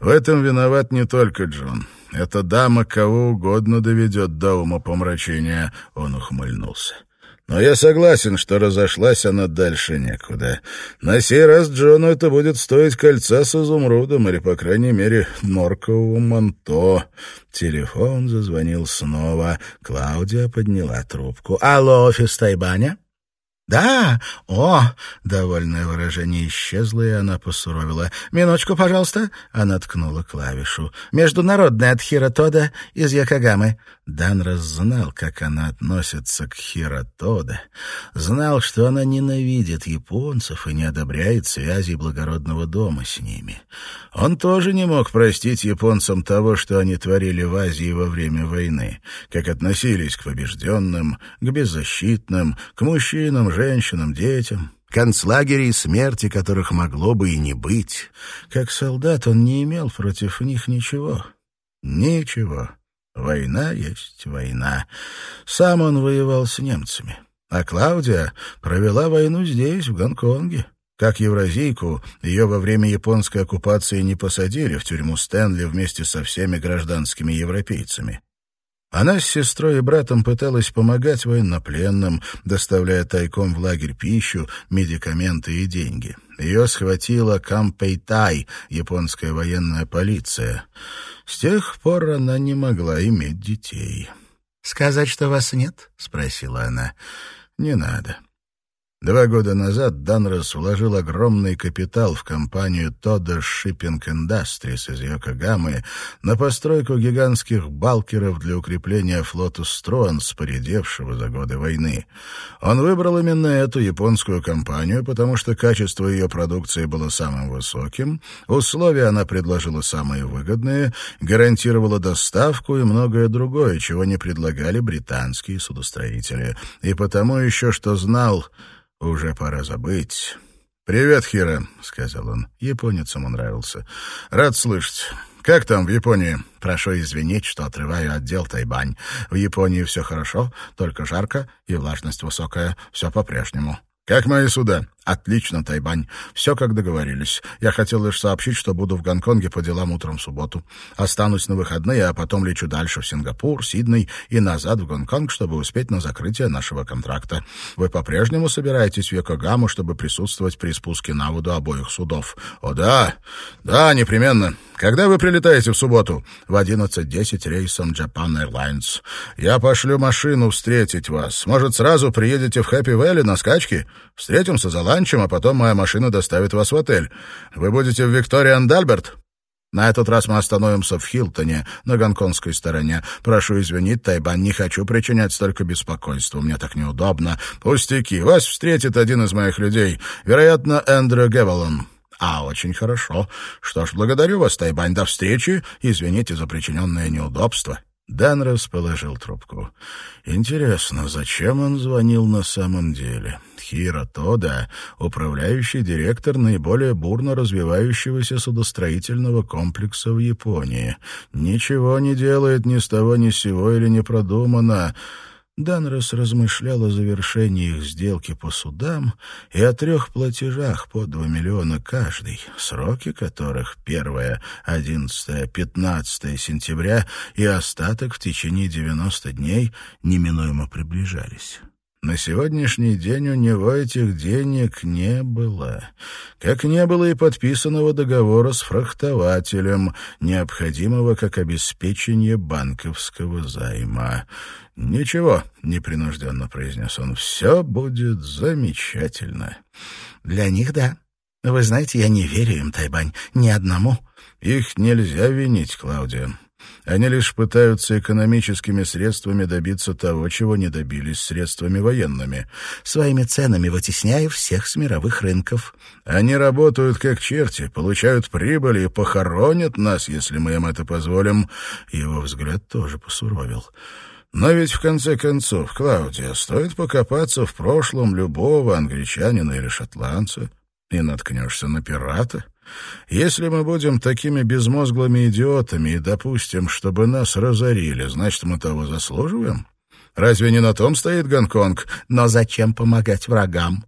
В этом виноват не только Джон. Эта дама кого угодно доведет до ума помрачения. Он ухмыльнулся. Но я согласен, что разошлась она дальше некуда. На сей раз Джону это будет стоить кольца с изумрудом или, по крайней мере, норкового манто. Телефон зазвонил снова. Клаудия подняла трубку. «Алло, офис Тайбаня?» «Да? О!» — довольное выражение исчезло, и она посуровила. «Минуточку, пожалуйста!» — она ткнула клавишу. «Международная от Хиротода из Якогамы». Данрос знал, как она относится к Хиротода. Знал, что она ненавидит японцев и не одобряет связи благородного дома с ними. Он тоже не мог простить японцам того, что они творили в Азии во время войны, как относились к побежденным, к беззащитным, к мужчинам, женщинам, детям, концлагерей смерти, которых могло бы и не быть. Как солдат он не имел против них ничего. Ничего. Война есть война. Сам он воевал с немцами. А Клаудия провела войну здесь, в Гонконге. Как евразийку, ее во время японской оккупации не посадили в тюрьму Стэнли вместе со всеми гражданскими европейцами. Она с сестрой и братом пыталась помогать военнопленным, доставляя тайком в лагерь пищу, медикаменты и деньги. Ее схватила Кампейтай, японская военная полиция. С тех пор она не могла иметь детей. «Сказать, что вас нет?» — спросила она. «Не надо. Два года назад Данрос вложил огромный капитал в компанию Toda Shipping Industries из Йокогамы на постройку гигантских балкеров для укрепления флота Стронс, поредевшего за годы войны. Он выбрал именно эту японскую компанию, потому что качество ее продукции было самым высоким, условия она предложила самые выгодные, гарантировала доставку и многое другое, чего не предлагали британские судостроители. И потому еще что знал уже пора забыть. «Привет, Хира», — сказал он. Японец ему нравился. «Рад слышать. Как там в Японии?» «Прошу извинить, что отрываю отдел Тайбань. В Японии все хорошо, только жарко и влажность высокая. Все по-прежнему». «Как мои суда?» «Отлично, Тайбань. Все, как договорились. Я хотел лишь сообщить, что буду в Гонконге по делам утром в субботу. Останусь на выходные, а потом лечу дальше в Сингапур, Сидней и назад в Гонконг, чтобы успеть на закрытие нашего контракта. Вы по-прежнему собираетесь в Йокогаму, чтобы присутствовать при спуске на воду обоих судов?» «О, да. Да, непременно. Когда вы прилетаете в субботу?» «В 11.10 рейсом Japan Airlines. Я пошлю машину встретить вас. Может, сразу приедете в Хэппи-Вэлли на скачке? Встретимся за ланчем, а потом моя машина доставит вас в отель. Вы будете в Викториан Дальберт?» На этот раз мы остановимся в Хилтоне, на гонконгской стороне. Прошу извинить, Тайбан, не хочу причинять столько беспокойства. Мне так неудобно. Пустяки. Вас встретит один из моих людей. Вероятно, Эндрю Гевелон. А, очень хорошо. Что ж, благодарю вас, Тайбань. До встречи. Извините за причиненное неудобство. Данрос положил трубку. Интересно, зачем он звонил на самом деле? Хиро Тода, управляющий директор наиболее бурно развивающегося судостроительного комплекса в Японии. Ничего не делает ни с того ни с сего или не продумано. Данрос размышлял о завершении их сделки по судам и о трех платежах по два миллиона каждый, сроки которых первое, одиннадцатое, пятнадцатое сентября и остаток в течение девяносто дней неминуемо приближались. На сегодняшний день у него этих денег не было. Как не было и подписанного договора с фрахтователем, необходимого как обеспечение банковского займа. «Ничего», — непринужденно произнес он, — «все будет замечательно». «Для них — да. Вы знаете, я не верю им, Тайбань, ни одному». «Их нельзя винить, Клаудия. Они лишь пытаются экономическими средствами добиться того, чего не добились средствами военными. Своими ценами вытесняя всех с мировых рынков. Они работают как черти, получают прибыль и похоронят нас, если мы им это позволим. Его взгляд тоже посуровил. Но ведь в конце концов, Клаудия, стоит покопаться в прошлом любого англичанина или шотландца, и наткнешься на пирата. Если мы будем такими безмозглыми идиотами и допустим, чтобы нас разорили, значит, мы того заслуживаем? Разве не на том стоит Гонконг? Но зачем помогать врагам?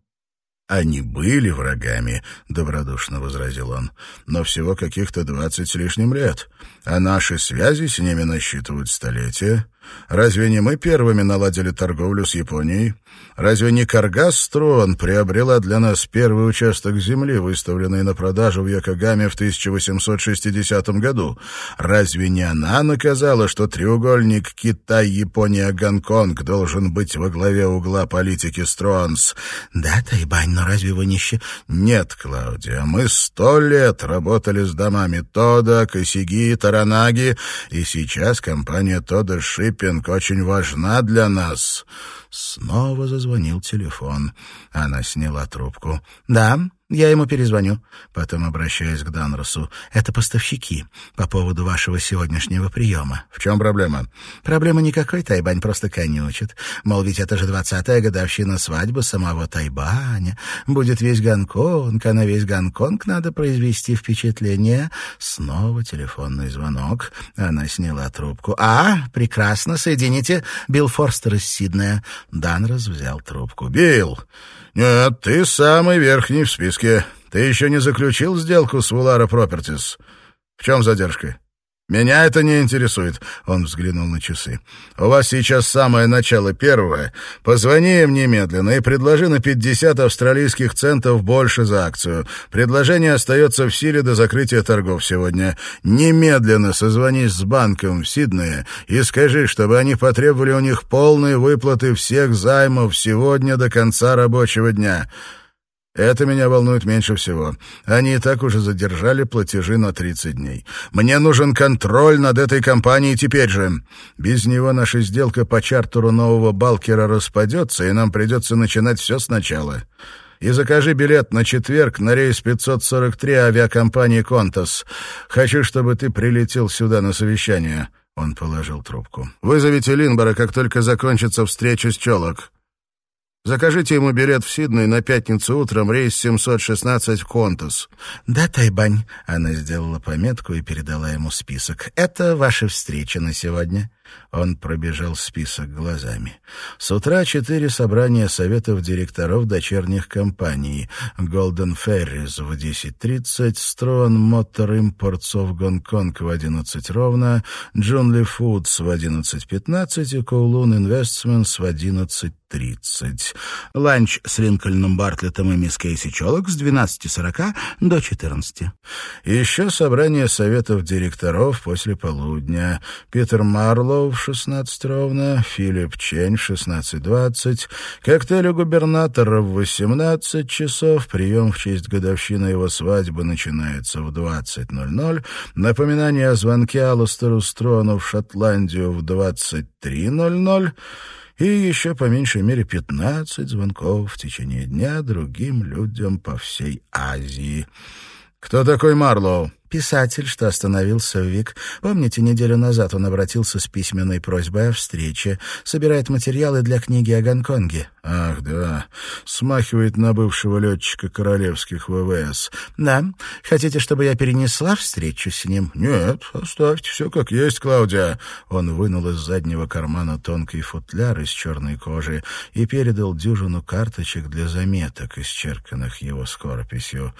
«Они были врагами», — добродушно возразил он, — «но всего каких-то двадцать с лишним лет, а наши связи с ними насчитывают столетия. Разве не мы первыми наладили торговлю с Японией? Разве не Каргас-Строн приобрела для нас первый участок земли, выставленный на продажу в Йокогаме в 1860 году? Разве не она наказала, что треугольник Китай-Япония-Гонконг должен быть во главе угла политики Стронс? Да, Тайбань, но разве вы не Нет, Клаудия, мы сто лет работали с домами Тода, Косиги, Таранаги, и сейчас компания Тода Шиппинг очень важна для нас. Снова зазвонил телефон. Она сняла трубку. «Да, я ему перезвоню». Потом, обращаясь к Данросу, «Это поставщики по поводу вашего сегодняшнего приема». «В чем проблема?» «Проблема никакой, Тайбань просто конючит. Мол, ведь это же двадцатая годовщина свадьбы самого Тайбаня. Будет весь Гонконг, а на весь Гонконг надо произвести впечатление». Снова телефонный звонок. Она сняла трубку. «А, прекрасно, соедините. Билл Форстер из Сиднея». Данрос взял трубку. «Билл, нет, ты самый верхний в списке. Ты еще не заключил сделку с Вулара Пропертис? В чем задержка?» «Меня это не интересует», — он взглянул на часы. «У вас сейчас самое начало первое. Позвони им немедленно и предложи на 50 австралийских центов больше за акцию. Предложение остается в силе до закрытия торгов сегодня. Немедленно созвонись с банком в Сиднее и скажи, чтобы они потребовали у них полные выплаты всех займов сегодня до конца рабочего дня». Это меня волнует меньше всего. Они и так уже задержали платежи на 30 дней. Мне нужен контроль над этой компанией теперь же. Без него наша сделка по чартеру нового Балкера распадется, и нам придется начинать все сначала. И закажи билет на четверг на рейс 543 авиакомпании «Контас». Хочу, чтобы ты прилетел сюда на совещание». Он положил трубку. «Вызовите Линбора, как только закончится встреча с Челок. Закажите ему билет в Сидней на пятницу утром, рейс 716 в Контас». «Да, Тайбань», — она сделала пометку и передала ему список. «Это ваша встреча на сегодня». Он пробежал список глазами. С утра четыре собрания советов директоров дочерних компаний. Golden Ferries в 10.30, Строн Мотор Импортс в Гонконг в 11 ровно, Джунли Фудс в 11.15 и Коулун Инвестментс в 11.30. Ланч с Линкольном Бартлетом и мисс Кейси Чолок с 12.40 до 14. Еще собрание советов директоров после полудня. Питер Марло в 16 ровно, Филипп Чень в 16.20, коктейль у губернатора в 18 часов, прием в честь годовщины его свадьбы начинается в 20.00, напоминание о звонке Алластеру Строну в Шотландию в 23.00, и еще по меньшей мере 15 звонков в течение дня другим людям по всей Азии. «Кто такой Марлоу?» Писатель, что остановился в ВИК. Помните, неделю назад он обратился с письменной просьбой о встрече. Собирает материалы для книги о Гонконге. Ах, да. Смахивает на бывшего летчика королевских ВВС. Да. Хотите, чтобы я перенесла встречу с ним? Нет, оставьте все как есть, Клаудия. Он вынул из заднего кармана тонкий футляр из черной кожи и передал дюжину карточек для заметок, исчерканных его скорописью.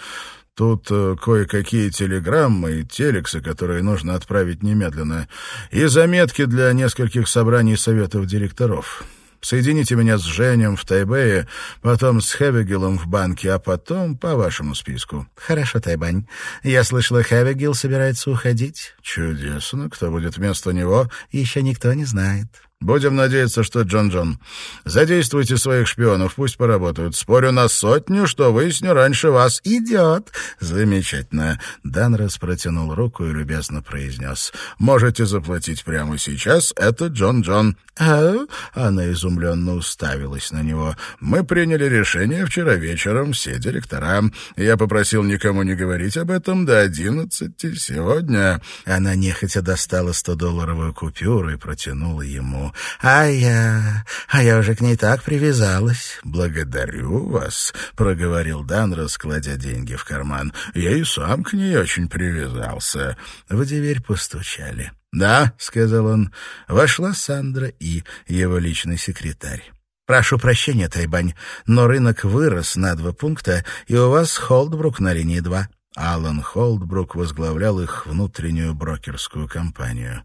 Тут э, кое-какие телеграммы и телексы, которые нужно отправить немедленно, и заметки для нескольких собраний советов директоров. Соедините меня с Женем в Тайбэе, потом с Хевигелом в банке, а потом по вашему списку». «Хорошо, Тайбань. Я слышала, Хевигел собирается уходить». «Чудесно. Кто будет вместо него?» «Еще никто не знает». Будем надеяться, что Джон-Джон. Задействуйте своих шпионов, пусть поработают. Спорю на сотню, что выясню раньше вас. Идет. Замечательно. Данрос протянул руку и любезно произнес. Можете заплатить прямо сейчас. Это Джон-Джон. А? Она изумленно уставилась на него. Мы приняли решение вчера вечером, все директора. Я попросил никому не говорить об этом до одиннадцати сегодня. Она нехотя достала сто-долларовую купюру и протянула ему. А я... а я уже к ней так привязалась. Благодарю вас, — проговорил Дан, раскладя деньги в карман. Я и сам к ней очень привязался. В дверь постучали. «Да», — сказал он, — вошла Сандра и его личный секретарь. «Прошу прощения, Тайбань, но рынок вырос на два пункта, и у вас Холдбрук на линии два». Алан Холдбрук возглавлял их внутреннюю брокерскую компанию.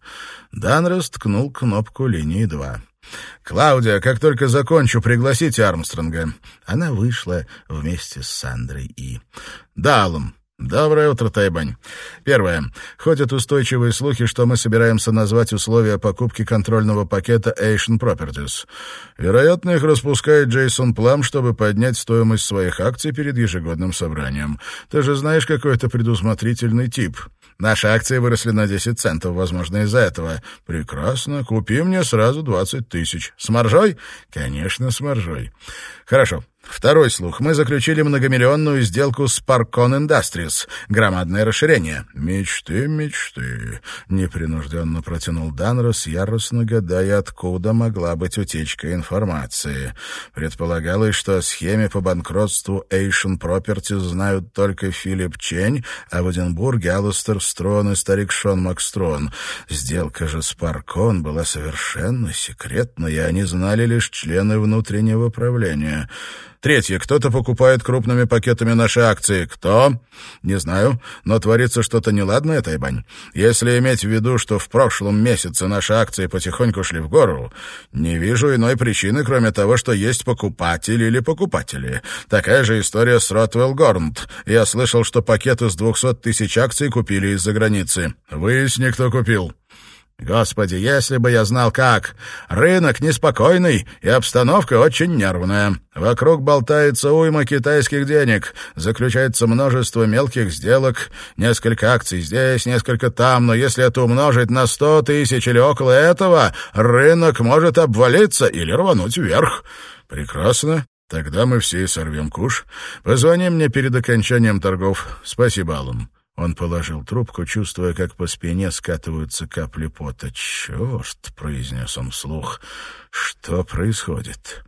Данрос ткнул кнопку линии 2. «Клаудия, как только закончу, пригласите Армстронга». Она вышла вместе с Сандрой и... «Да, Алан, Доброе утро, Тайбань. Первое. Ходят устойчивые слухи, что мы собираемся назвать условия покупки контрольного пакета Asian Properties. Вероятно, их распускает Джейсон Плам, чтобы поднять стоимость своих акций перед ежегодным собранием. Ты же знаешь, какой это предусмотрительный тип. Наши акции выросли на 10 центов, возможно, из-за этого. Прекрасно. Купи мне сразу 20 тысяч. С маржой? Конечно, с маржой. Хорошо. Второй слух. Мы заключили многомиллионную сделку с Parkon Industries. Громадное расширение. Мечты, мечты. Непринужденно протянул Данрос, яростно гадая, откуда могла быть утечка информации. Предполагалось, что о схеме по банкротству Asian Properties знают только Филипп Чень, а в Эдинбурге Алластер Строн и старик Шон Макстрон. Сделка же с Parkon была совершенно секретной, и они знали лишь члены внутреннего правления. Третье. Кто-то покупает крупными пакетами наши акции. Кто? Не знаю, но творится что-то неладное, Тайбань. Если иметь в виду, что в прошлом месяце наши акции потихоньку шли в гору, не вижу иной причины, кроме того, что есть покупатели или покупатели. Такая же история с Ротвелл Горнт. Я слышал, что пакет из двухсот тысяч акций купили из-за границы. Выясни, кто купил. Господи, если бы я знал как! Рынок неспокойный, и обстановка очень нервная. Вокруг болтается уйма китайских денег, заключается множество мелких сделок, несколько акций здесь, несколько там, но если это умножить на сто тысяч или около этого, рынок может обвалиться или рвануть вверх. Прекрасно. Тогда мы все и сорвем куш. Позвони мне перед окончанием торгов. Спасибо, Аллан. Он положил трубку, чувствуя, как по спине скатываются капли пота. «Черт!» — произнес он вслух. «Что происходит?»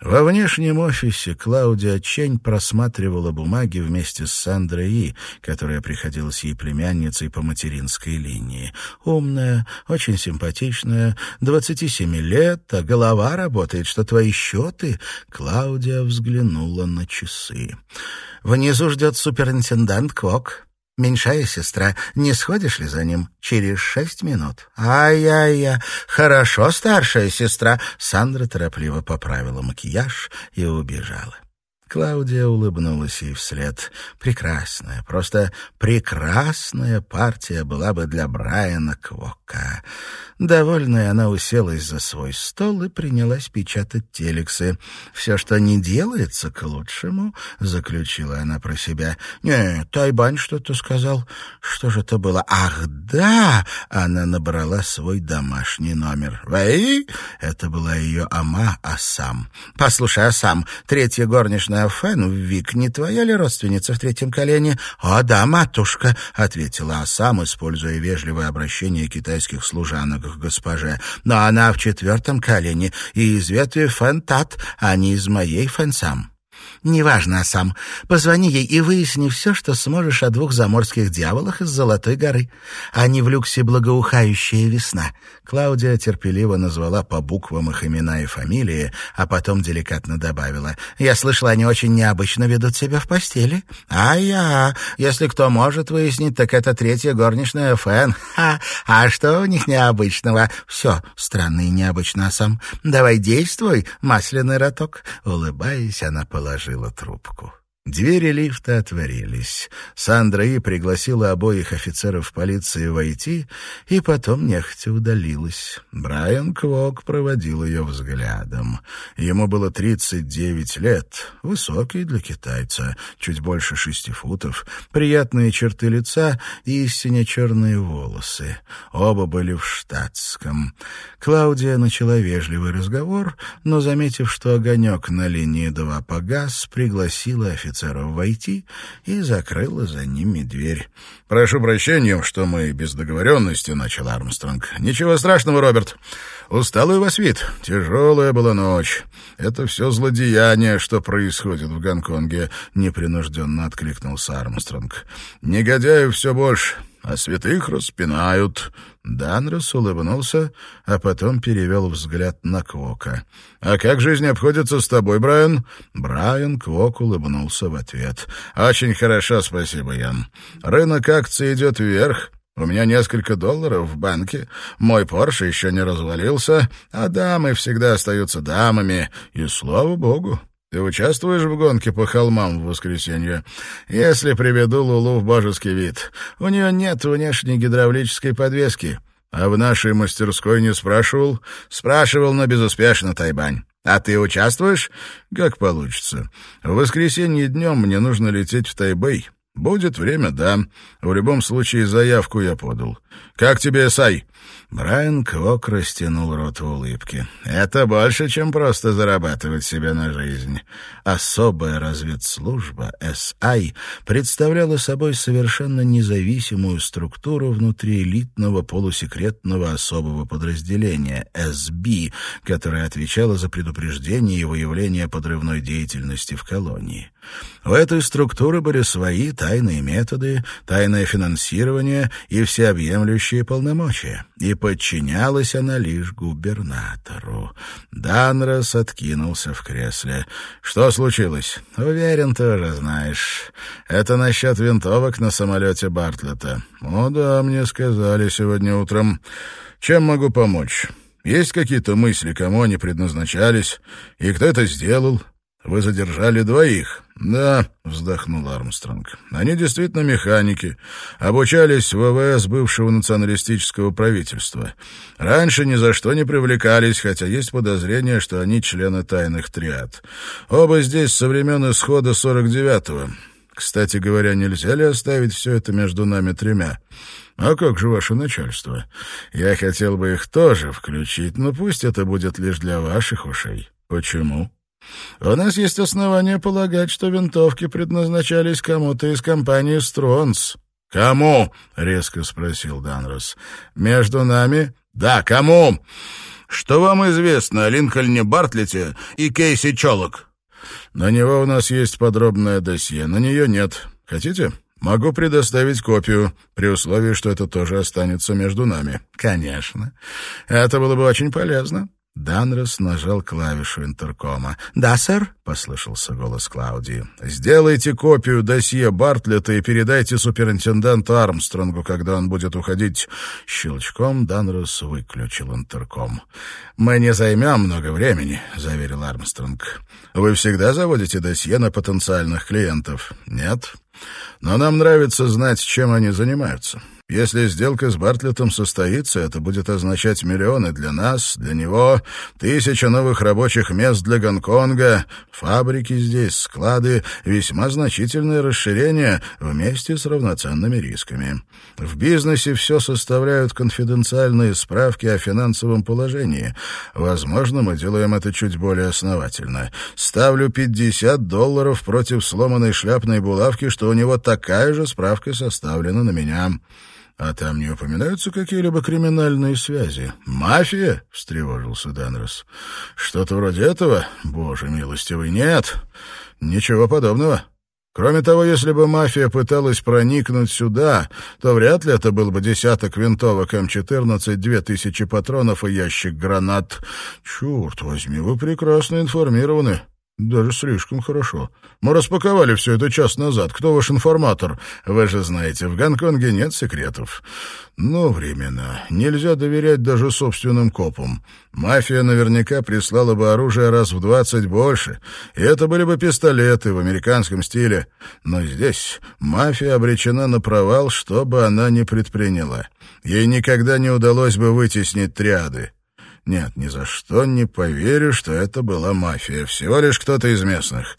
Во внешнем офисе Клаудия Чень просматривала бумаги вместе с Сандрой И, которая приходилась ей племянницей по материнской линии. Умная, очень симпатичная, двадцати семи лет, а голова работает, что твои счеты... Клаудия взглянула на часы. «Внизу ждет суперинтендант Квок. Меньшая сестра, не сходишь ли за ним? Через шесть минут. Ай-яй-я, хорошо, старшая сестра. Сандра торопливо поправила макияж и убежала. Клаудия улыбнулась ей вслед. Прекрасная, просто прекрасная партия была бы для Брайана Квока. Довольная, она уселась за свой стол и принялась печатать телексы. «Все, что не делается, к лучшему», — заключила она про себя. «Нет, Тайбань что-то сказал. Что же это было? Ах, да!» Она набрала свой домашний номер. «Вы?» — это была ее Ама Асам. «Послушай, Асам, третья горничная Фэн, Вик, не твоя ли родственница в третьем колене?» «О, да, матушка», — ответила Асам, используя вежливое обращение китайских служанок к госпоже, но она в четвертом колене и из ветви Фэнтат, а не из моей Фэнсам. Неважно, а сам. Позвони ей и выясни все, что сможешь о двух заморских дьяволах из Золотой горы. Они в люксе благоухающая весна. Клаудия терпеливо назвала по буквам их имена и фамилии, а потом деликатно добавила. Я слышала, они очень необычно ведут себя в постели. А я, если кто может выяснить, так это третья горничная Фэн. Ха, а что у них необычного? Все странно и необычно, а сам. Давай действуй, масляный роток. Улыбаясь, она положила положила трубку. Двери лифта отворились. Сандра И пригласила обоих офицеров полиции войти и потом нехотя удалилась. Брайан Квок проводил ее взглядом. Ему было 39 лет, высокий для китайца, чуть больше шести футов, приятные черты лица и сине-черные волосы. Оба были в штатском. Клаудия начала вежливый разговор, но, заметив, что огонек на линии 2 погас, пригласила офицера офицеров войти и закрыла за ними дверь. «Прошу прощения, что мы без договоренности», — начал Армстронг. «Ничего страшного, Роберт. Усталый у вас вид. Тяжелая была ночь. Это все злодеяние, что происходит в Гонконге», — непринужденно откликнулся Армстронг. «Негодяев все больше» а святых распинают». Данрос улыбнулся, а потом перевел взгляд на Квока. «А как жизнь обходится с тобой, Брайан?» Брайан Квок улыбнулся в ответ. «Очень хорошо, спасибо, Ян. Рынок акций идет вверх». У меня несколько долларов в банке, мой Порше еще не развалился, а дамы всегда остаются дамами, и слава богу. Ты участвуешь в гонке по холмам в воскресенье? Если приведу Лулу в божеский вид. У нее нет внешней гидравлической подвески. А в нашей мастерской не спрашивал? Спрашивал, но безуспешно, Тайбань. А ты участвуешь? Как получится. В воскресенье днем мне нужно лететь в Тайбэй. Будет время, да. В любом случае заявку я подал. Как тебе, Сай? Брайан Квок растянул рот в улыбке. «Это больше, чем просто зарабатывать себе на жизнь. Особая разведслужба, САИ, представляла собой совершенно независимую структуру внутри элитного полусекретного особого подразделения, СБ, которое отвечало за предупреждение и выявление подрывной деятельности в колонии. У этой структуры были свои тайные методы, тайное финансирование и всеобъемлющие полномочия и подчинялась она лишь губернатору. Данрос откинулся в кресле. «Что случилось?» «Уверен, ты уже знаешь. Это насчет винтовок на самолете Бартлета». «О да, мне сказали сегодня утром. Чем могу помочь?» Есть какие-то мысли, кому они предназначались, и кто это сделал? Вы задержали двоих. «Да», — вздохнул Армстронг, — «они действительно механики, обучались в ВВС бывшего националистического правительства. Раньше ни за что не привлекались, хотя есть подозрение, что они члены тайных триад. Оба здесь со времен исхода 49-го. Кстати говоря, нельзя ли оставить все это между нами тремя?» «А как же ваше начальство? Я хотел бы их тоже включить, но пусть это будет лишь для ваших ушей. Почему?» У нас есть основания полагать, что винтовки предназначались кому-то из компании «Стронс». «Кому?» — резко спросил Данрос. «Между нами?» «Да, кому?» «Что вам известно о Линкольне Бартлете и Кейси Чолок?» «На него у нас есть подробное досье, на нее нет. Хотите?» Могу предоставить копию, при условии, что это тоже останется между нами. Конечно. Это было бы очень полезно. Данрос нажал клавишу интеркома. «Да, сэр?» — послышался голос Клаудии. «Сделайте копию досье Бартлета и передайте суперинтенданту Армстронгу, когда он будет уходить». Щелчком Данрос выключил интерком. «Мы не займем много времени», — заверил Армстронг. «Вы всегда заводите досье на потенциальных клиентов?» «Нет. Но нам нравится знать, чем они занимаются». Если сделка с Бартлетом состоится, это будет означать миллионы для нас, для него, тысяча новых рабочих мест для Гонконга, фабрики здесь, склады, весьма значительное расширение вместе с равноценными рисками. В бизнесе все составляют конфиденциальные справки о финансовом положении. Возможно, мы делаем это чуть более основательно. Ставлю 50 долларов против сломанной шляпной булавки, что у него такая же справка составлена на меня. «А там не упоминаются какие-либо криминальные связи?» «Мафия?» — встревожился Данрос. «Что-то вроде этого? Боже милостивый, нет! Ничего подобного. Кроме того, если бы мафия пыталась проникнуть сюда, то вряд ли это был бы десяток винтовок М-14, две тысячи патронов и ящик гранат. Черт возьми, вы прекрасно информированы. Даже слишком хорошо. Мы распаковали все это час назад. Кто ваш информатор? Вы же знаете, в Гонконге нет секретов. Но временно. Нельзя доверять даже собственным копам. Мафия наверняка прислала бы оружие раз в двадцать больше. И это были бы пистолеты в американском стиле. Но здесь мафия обречена на провал, что бы она ни предприняла. Ей никогда не удалось бы вытеснить триады. Нет, ни за что не поверю, что это была мафия. Всего лишь кто-то из местных.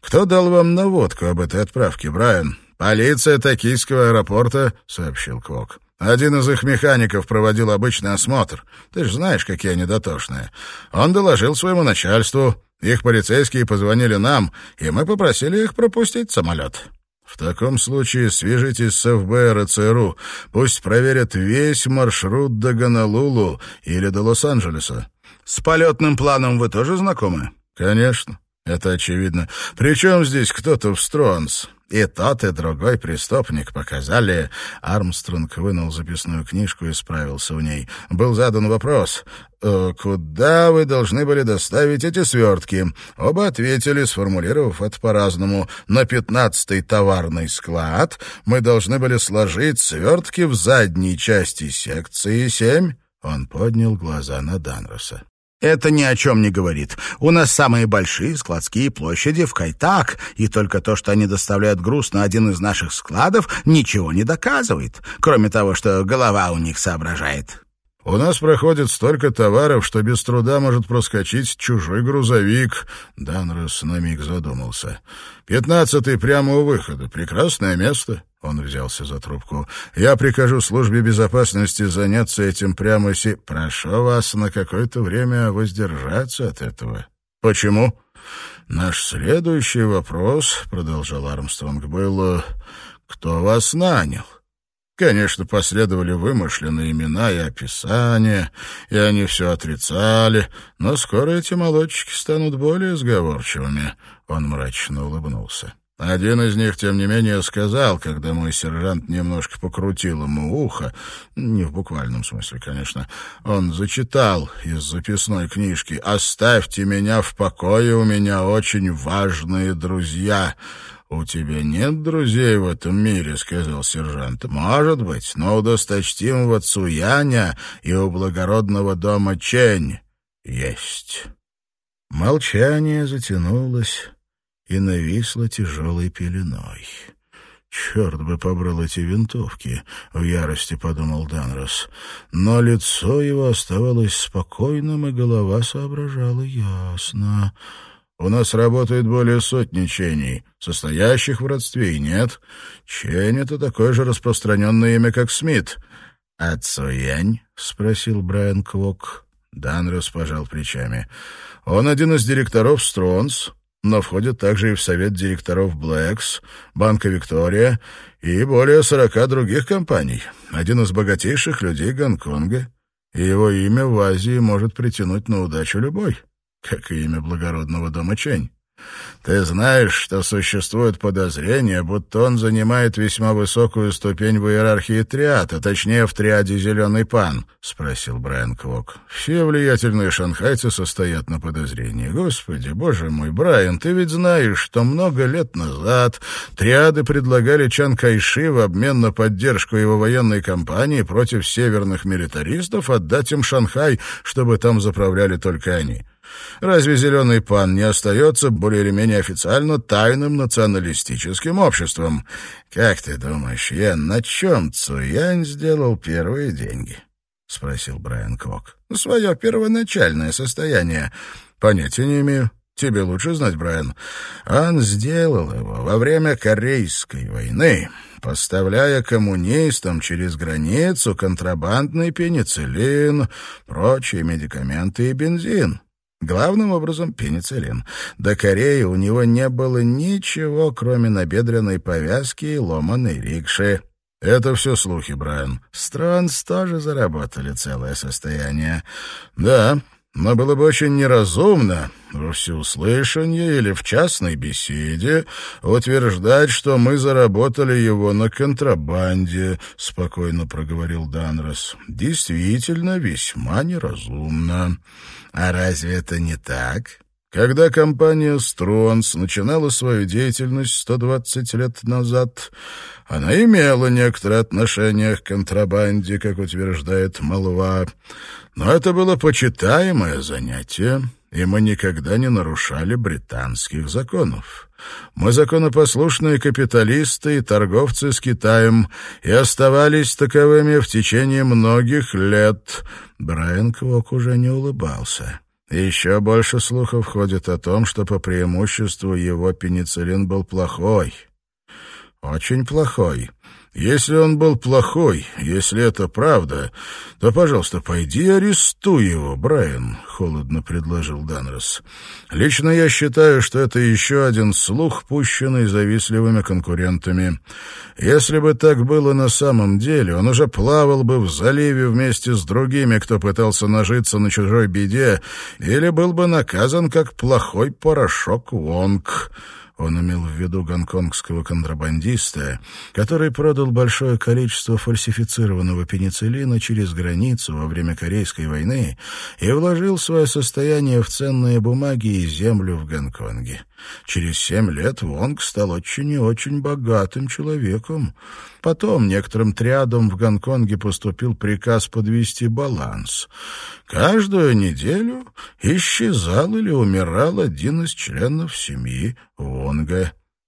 Кто дал вам наводку об этой отправке, Брайан? Полиция Токийского аэропорта, сообщил Квок. Один из их механиков проводил обычный осмотр. Ты же знаешь, какие они дотошные. Он доложил своему начальству. Их полицейские позвонили нам, и мы попросили их пропустить самолет. В таком случае свяжитесь с ФБР и ЦРУ. Пусть проверят весь маршрут до Гонолулу или до Лос-Анджелеса. С полетным планом вы тоже знакомы? Конечно, это очевидно. Причем здесь кто-то в Стронс? И тот, и другой преступник показали... Армстронг вынул записную книжку и справился в ней. Был задан вопрос. «Э, «Куда вы должны были доставить эти свертки?» Оба ответили, сформулировав это по-разному. «На пятнадцатый товарный склад мы должны были сложить свертки в задней части секции семь». Он поднял глаза на Данроса. Это ни о чем не говорит. У нас самые большие складские площади в Кайтак, и только то, что они доставляют груз на один из наших складов, ничего не доказывает, кроме того, что голова у них соображает. У нас проходит столько товаров, что без труда может проскочить чужой грузовик. Данрос на миг задумался. Пятнадцатый прямо у выхода. Прекрасное место. Он взялся за трубку. «Я прикажу службе безопасности заняться этим прямо си... Прошу вас на какое-то время воздержаться от этого». «Почему?» «Наш следующий вопрос, — продолжал Армстронг, — был, кто вас нанял?» Конечно, последовали вымышленные имена и описания, и они все отрицали, но скоро эти молодчики станут более сговорчивыми. Он мрачно улыбнулся. Один из них, тем не менее, сказал, когда мой сержант немножко покрутил ему ухо, не в буквальном смысле, конечно, он зачитал из записной книжки «Оставьте меня в покое, у меня очень важные друзья». «У тебя нет друзей в этом мире», — сказал сержант. «Может быть, но у досточтимого Цуяня и у благородного дома Чень есть». Молчание затянулось и нависло тяжелой пеленой. «Черт бы побрал эти винтовки!» — в ярости подумал Данрос. Но лицо его оставалось спокойным, и голова соображала ясно. У нас работает более сотни ченей, состоящих в родстве, и нет. Чень — это такое же распространенное имя, как Смит. — А Цуянь? — спросил Брайан Квок. Данрос пожал плечами. — Он один из директоров Стронс, но входит также и в совет директоров Блэкс, Банка Виктория и более сорока других компаний. Один из богатейших людей Гонконга. И его имя в Азии может притянуть на удачу любой как и имя благородного дома Чень. Ты знаешь, что существует подозрение, будто он занимает весьма высокую ступень в иерархии триад, а точнее в триаде «Зеленый пан», — спросил Брайан Квок. Все влиятельные шанхайцы состоят на подозрении. Господи, боже мой, Брайан, ты ведь знаешь, что много лет назад триады предлагали Чан Кайши в обмен на поддержку его военной кампании против северных милитаристов отдать им Шанхай, чтобы там заправляли только они. Разве «Зеленый пан» не остается более или менее официально тайным националистическим обществом? Как ты думаешь, я на чем Цуянь сделал первые деньги? — спросил Брайан Квок. — Свое первоначальное состояние. Понятия не имею. Тебе лучше знать, Брайан. Он сделал его во время Корейской войны, поставляя коммунистам через границу контрабандный пенициллин, прочие медикаменты и бензин. Главным образом пенициллин. До Кореи у него не было ничего, кроме набедренной повязки и ломаной рикши. Это все слухи, Брайан. Стронс тоже заработали целое состояние. Да, но было бы очень неразумно во всеуслышание или в частной беседе утверждать, что мы заработали его на контрабанде, — спокойно проговорил Данрос. Действительно, весьма неразумно. А разве это не так? Когда компания «Стронс» начинала свою деятельность 120 лет назад, она имела некоторое отношение к контрабанде, как утверждает молва, но это было почитаемое занятие, и мы никогда не нарушали британских законов. Мы законопослушные капиталисты и торговцы с Китаем и оставались таковыми в течение многих лет. Брайан Квок уже не улыбался. Еще больше слухов ходит о том, что по преимуществу его пенициллин был плохой. Очень плохой. Если он был плохой, если это правда, то, пожалуйста, пойди арестуй его, Брайан, — холодно предложил Данрос. Лично я считаю, что это еще один слух, пущенный завистливыми конкурентами. Если бы так было на самом деле, он уже плавал бы в заливе вместе с другими, кто пытался нажиться на чужой беде, или был бы наказан как плохой порошок Вонг. Он имел в виду гонконгского контрабандиста, который продал большое количество фальсифицированного пенициллина через границу во время Корейской войны и вложил свое состояние в ценные бумаги и землю в Гонконге. Через семь лет Вонг стал очень и очень богатым человеком. Потом некоторым триадам в Гонконге поступил приказ подвести баланс. Каждую неделю исчезал или умирал один из членов семьи Вонга.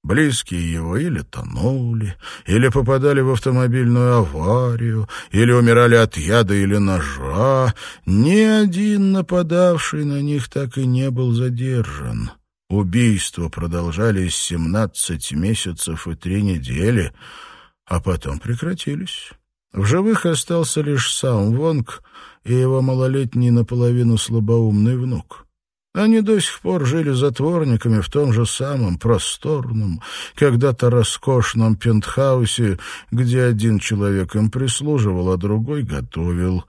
Близкие его или тонули, или попадали в автомобильную аварию, или умирали от яда или ножа. Ни один нападавший на них так и не был задержан. Убийства продолжались семнадцать месяцев и три недели, а потом прекратились. В живых остался лишь сам Вонг и его малолетний наполовину слабоумный внук. Они до сих пор жили затворниками в том же самом просторном, когда-то роскошном пентхаусе, где один человек им прислуживал, а другой готовил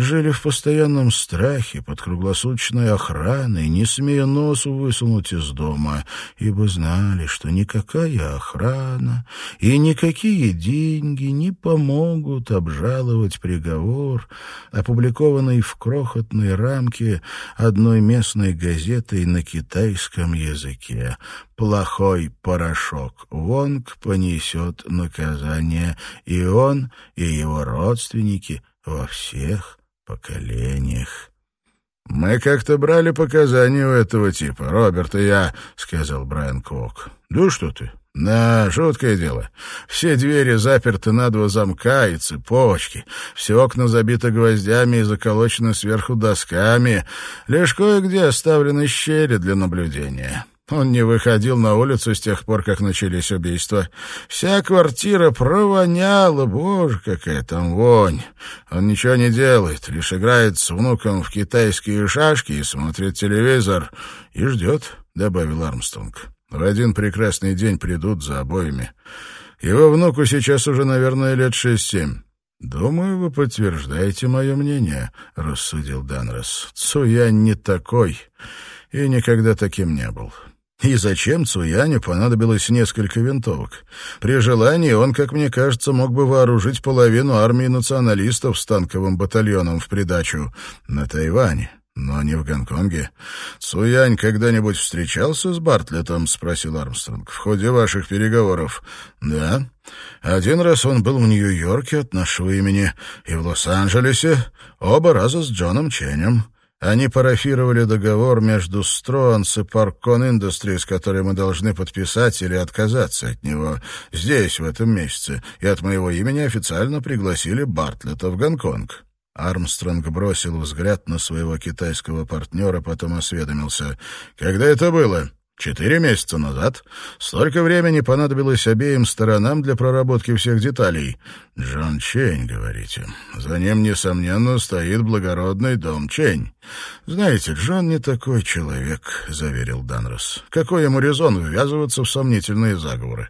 жили в постоянном страхе под круглосуточной охраной, не смея носу высунуть из дома, ибо знали, что никакая охрана и никакие деньги не помогут обжаловать приговор, опубликованный в крохотной рамке одной местной газетой на китайском языке. Плохой порошок Вонг понесет наказание, и он, и его родственники во всех поколениях. «Мы как-то брали показания у этого типа, Роберт и я», — сказал Брайан Квок. «Да что ты, да, жуткое дело. Все двери заперты на два замка и цепочки. Все окна забиты гвоздями и заколочены сверху досками. Лишь кое-где оставлены щели для наблюдения. Он не выходил на улицу с тех пор, как начались убийства. Вся квартира провоняла, боже, какая там вонь. Он ничего не делает, лишь играет с внуком в китайские шашки и смотрит телевизор. И ждет, — добавил Армстронг. В один прекрасный день придут за обоими. Его внуку сейчас уже, наверное, лет шесть-семь. «Думаю, вы подтверждаете мое мнение», — рассудил Данрос. «Цуянь не такой и никогда таким не был. И зачем Цуяне понадобилось несколько винтовок? При желании он, как мне кажется, мог бы вооружить половину армии националистов с танковым батальоном в придачу на Тайване. Но не в Гонконге. Цуянь когда-нибудь встречался с Бартлетом? спросил Армстронг. В ходе ваших переговоров. Да. Один раз он был в Нью-Йорке от нашего имени и в Лос-Анджелесе, оба раза с Джоном Ченем. Они парафировали договор между Стронс и Паркон с которой мы должны подписать или отказаться от него здесь, в этом месяце, и от моего имени официально пригласили Бартлета в Гонконг. Армстронг бросил взгляд на своего китайского партнера, потом осведомился. «Когда это было?» Четыре месяца назад столько времени понадобилось обеим сторонам для проработки всех деталей. Джон Чень, говорите. За ним, несомненно, стоит благородный дом Чень. Знаете, Джон не такой человек, заверил Данрос. Какой ему резон ввязываться в сомнительные заговоры?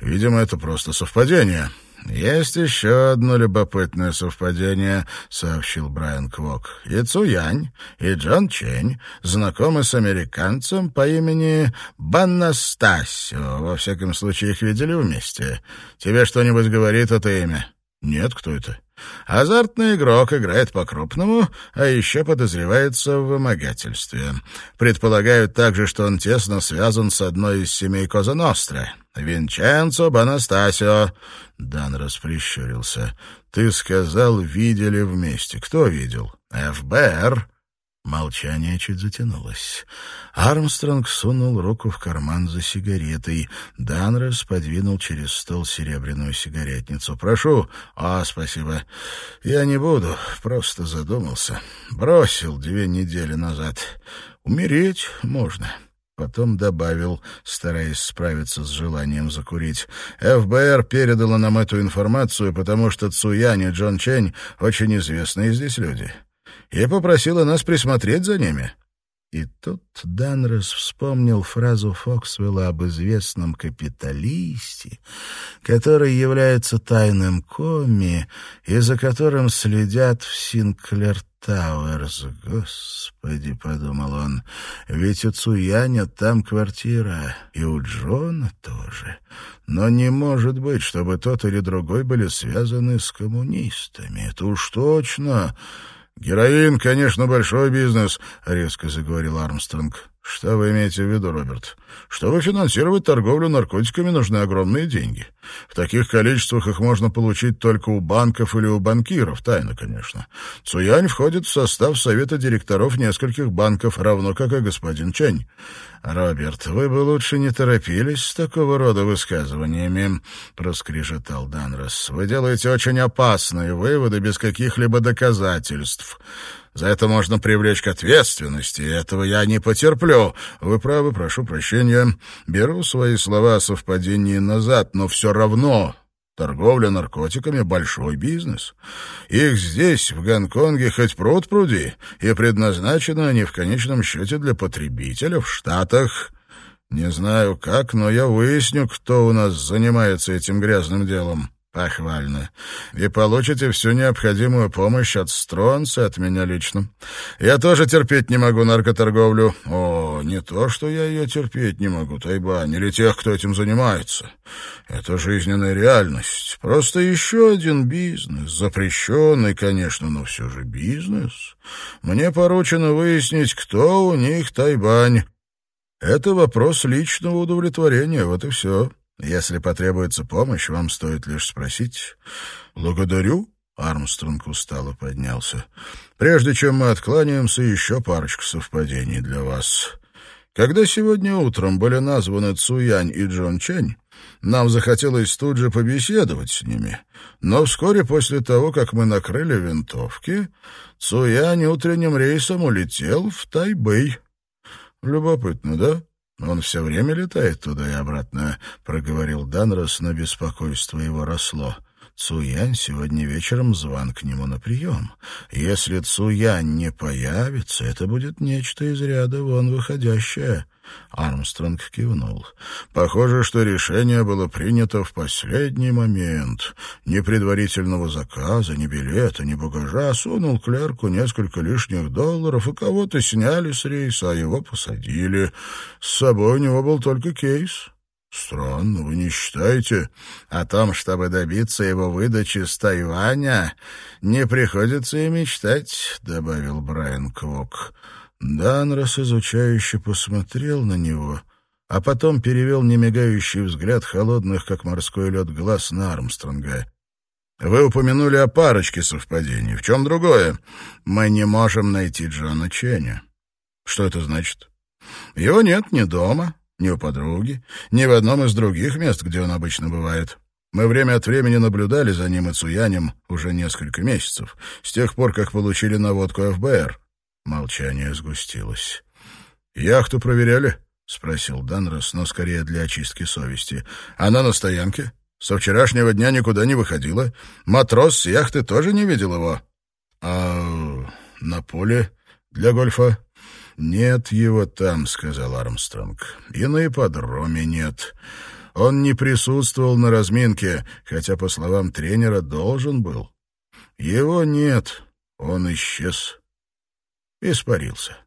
Видимо, это просто совпадение. «Есть еще одно любопытное совпадение», — сообщил Брайан Квок. «И Цуянь, и Джон Чень знакомы с американцем по имени Баннастасио. Во всяком случае, их видели вместе. Тебе что-нибудь говорит это имя?» «Нет, кто это?» Азартный игрок играет по-крупному, а еще подозревается в вымогательстве. Предполагают также, что он тесно связан с одной из семей Коза Ностра. Винченцо Бонастасио. Дан расприщурился. «Ты сказал, видели вместе. Кто видел?» «ФБР». Молчание чуть затянулось. Армстронг сунул руку в карман за сигаретой. Данрос подвинул через стол серебряную сигаретницу. «Прошу». «А, спасибо. Я не буду. Просто задумался. Бросил две недели назад. Умереть можно». Потом добавил, стараясь справиться с желанием закурить. «ФБР передала нам эту информацию, потому что Цуянь и Джон Чень очень известные здесь люди и попросила нас присмотреть за ними. И тут Данрос вспомнил фразу Фоксвелла об известном капиталисте, который является тайным коми и за которым следят в Синклер Тауэрс. Господи, — подумал он, — ведь у Цуяня там квартира, и у Джона тоже. Но не может быть, чтобы тот или другой были связаны с коммунистами. Это уж точно... «Героин, конечно, большой бизнес», — резко заговорил Армстронг. «Что вы имеете в виду, Роберт? Чтобы финансировать торговлю наркотиками, нужны огромные деньги. В таких количествах их можно получить только у банков или у банкиров, тайно, конечно. Цуянь входит в состав совета директоров нескольких банков, равно как и господин Чэнь. «Роберт, вы бы лучше не торопились с такого рода высказываниями», — проскрежетал Данрос. «Вы делаете очень опасные выводы без каких-либо доказательств». За это можно привлечь к ответственности, этого я не потерплю. Вы правы, прошу прощения. Беру свои слова о совпадении назад, но все равно Торговля наркотиками — большой бизнес. Их здесь, в Гонконге, хоть пруд пруди, и предназначены они в конечном счете для потребителя в Штатах. Не знаю как, но я выясню, кто у нас занимается этим грязным делом. Похвально. И получите всю необходимую помощь от Стронса, от меня лично. Я тоже терпеть не могу наркоторговлю. О, не то, что я ее терпеть не могу, Тайбань, или тех, кто этим занимается. Это жизненная реальность. Просто еще один бизнес. Запрещенный, конечно, но все же бизнес. Мне поручено выяснить, кто у них Тайбань. Это вопрос личного удовлетворения, вот и все. Если потребуется помощь, вам стоит лишь спросить. Благодарю. Армстронг устало поднялся. Прежде чем мы откланяемся, еще парочка совпадений для вас. Когда сегодня утром были названы Цуянь и Джон Чэнь, нам захотелось тут же побеседовать с ними. Но вскоре после того, как мы накрыли винтовки, Цуянь утренним рейсом улетел в Тайбэй. Любопытно, да? «Он все время летает туда и обратно», — проговорил Данрос, но беспокойство его росло. Цуянь сегодня вечером зван к нему на прием. Если Цуянь не появится, это будет нечто из ряда вон выходящее. Армстронг кивнул. Похоже, что решение было принято в последний момент. Ни предварительного заказа, ни билета, ни багажа. Сунул клерку несколько лишних долларов, и кого-то сняли с рейса, а его посадили. С собой у него был только кейс. Странно, вы не считаете? О том, чтобы добиться его выдачи с Тайваня, не приходится и мечтать, — добавил Брайан Квок. Данрос изучающе посмотрел на него, а потом перевел немигающий взгляд холодных, как морской лед, глаз на Армстронга. «Вы упомянули о парочке совпадений. В чем другое? Мы не можем найти Джона Ченни». «Что это значит?» «Его нет ни дома, ни у подруги, ни в одном из других мест, где он обычно бывает». Мы время от времени наблюдали за ним и Цуянем уже несколько месяцев, с тех пор, как получили наводку ФБР. Молчание сгустилось. «Яхту проверяли?» — спросил Данрос, но скорее для очистки совести. «Она на стоянке. Со вчерашнего дня никуда не выходила. Матрос с яхты тоже не видел его». «А на поле для гольфа?» «Нет его там», — сказал Армстронг. «И на ипподроме нет. Он не присутствовал на разминке, хотя, по словам тренера, должен был. Его нет, он исчез» испарился.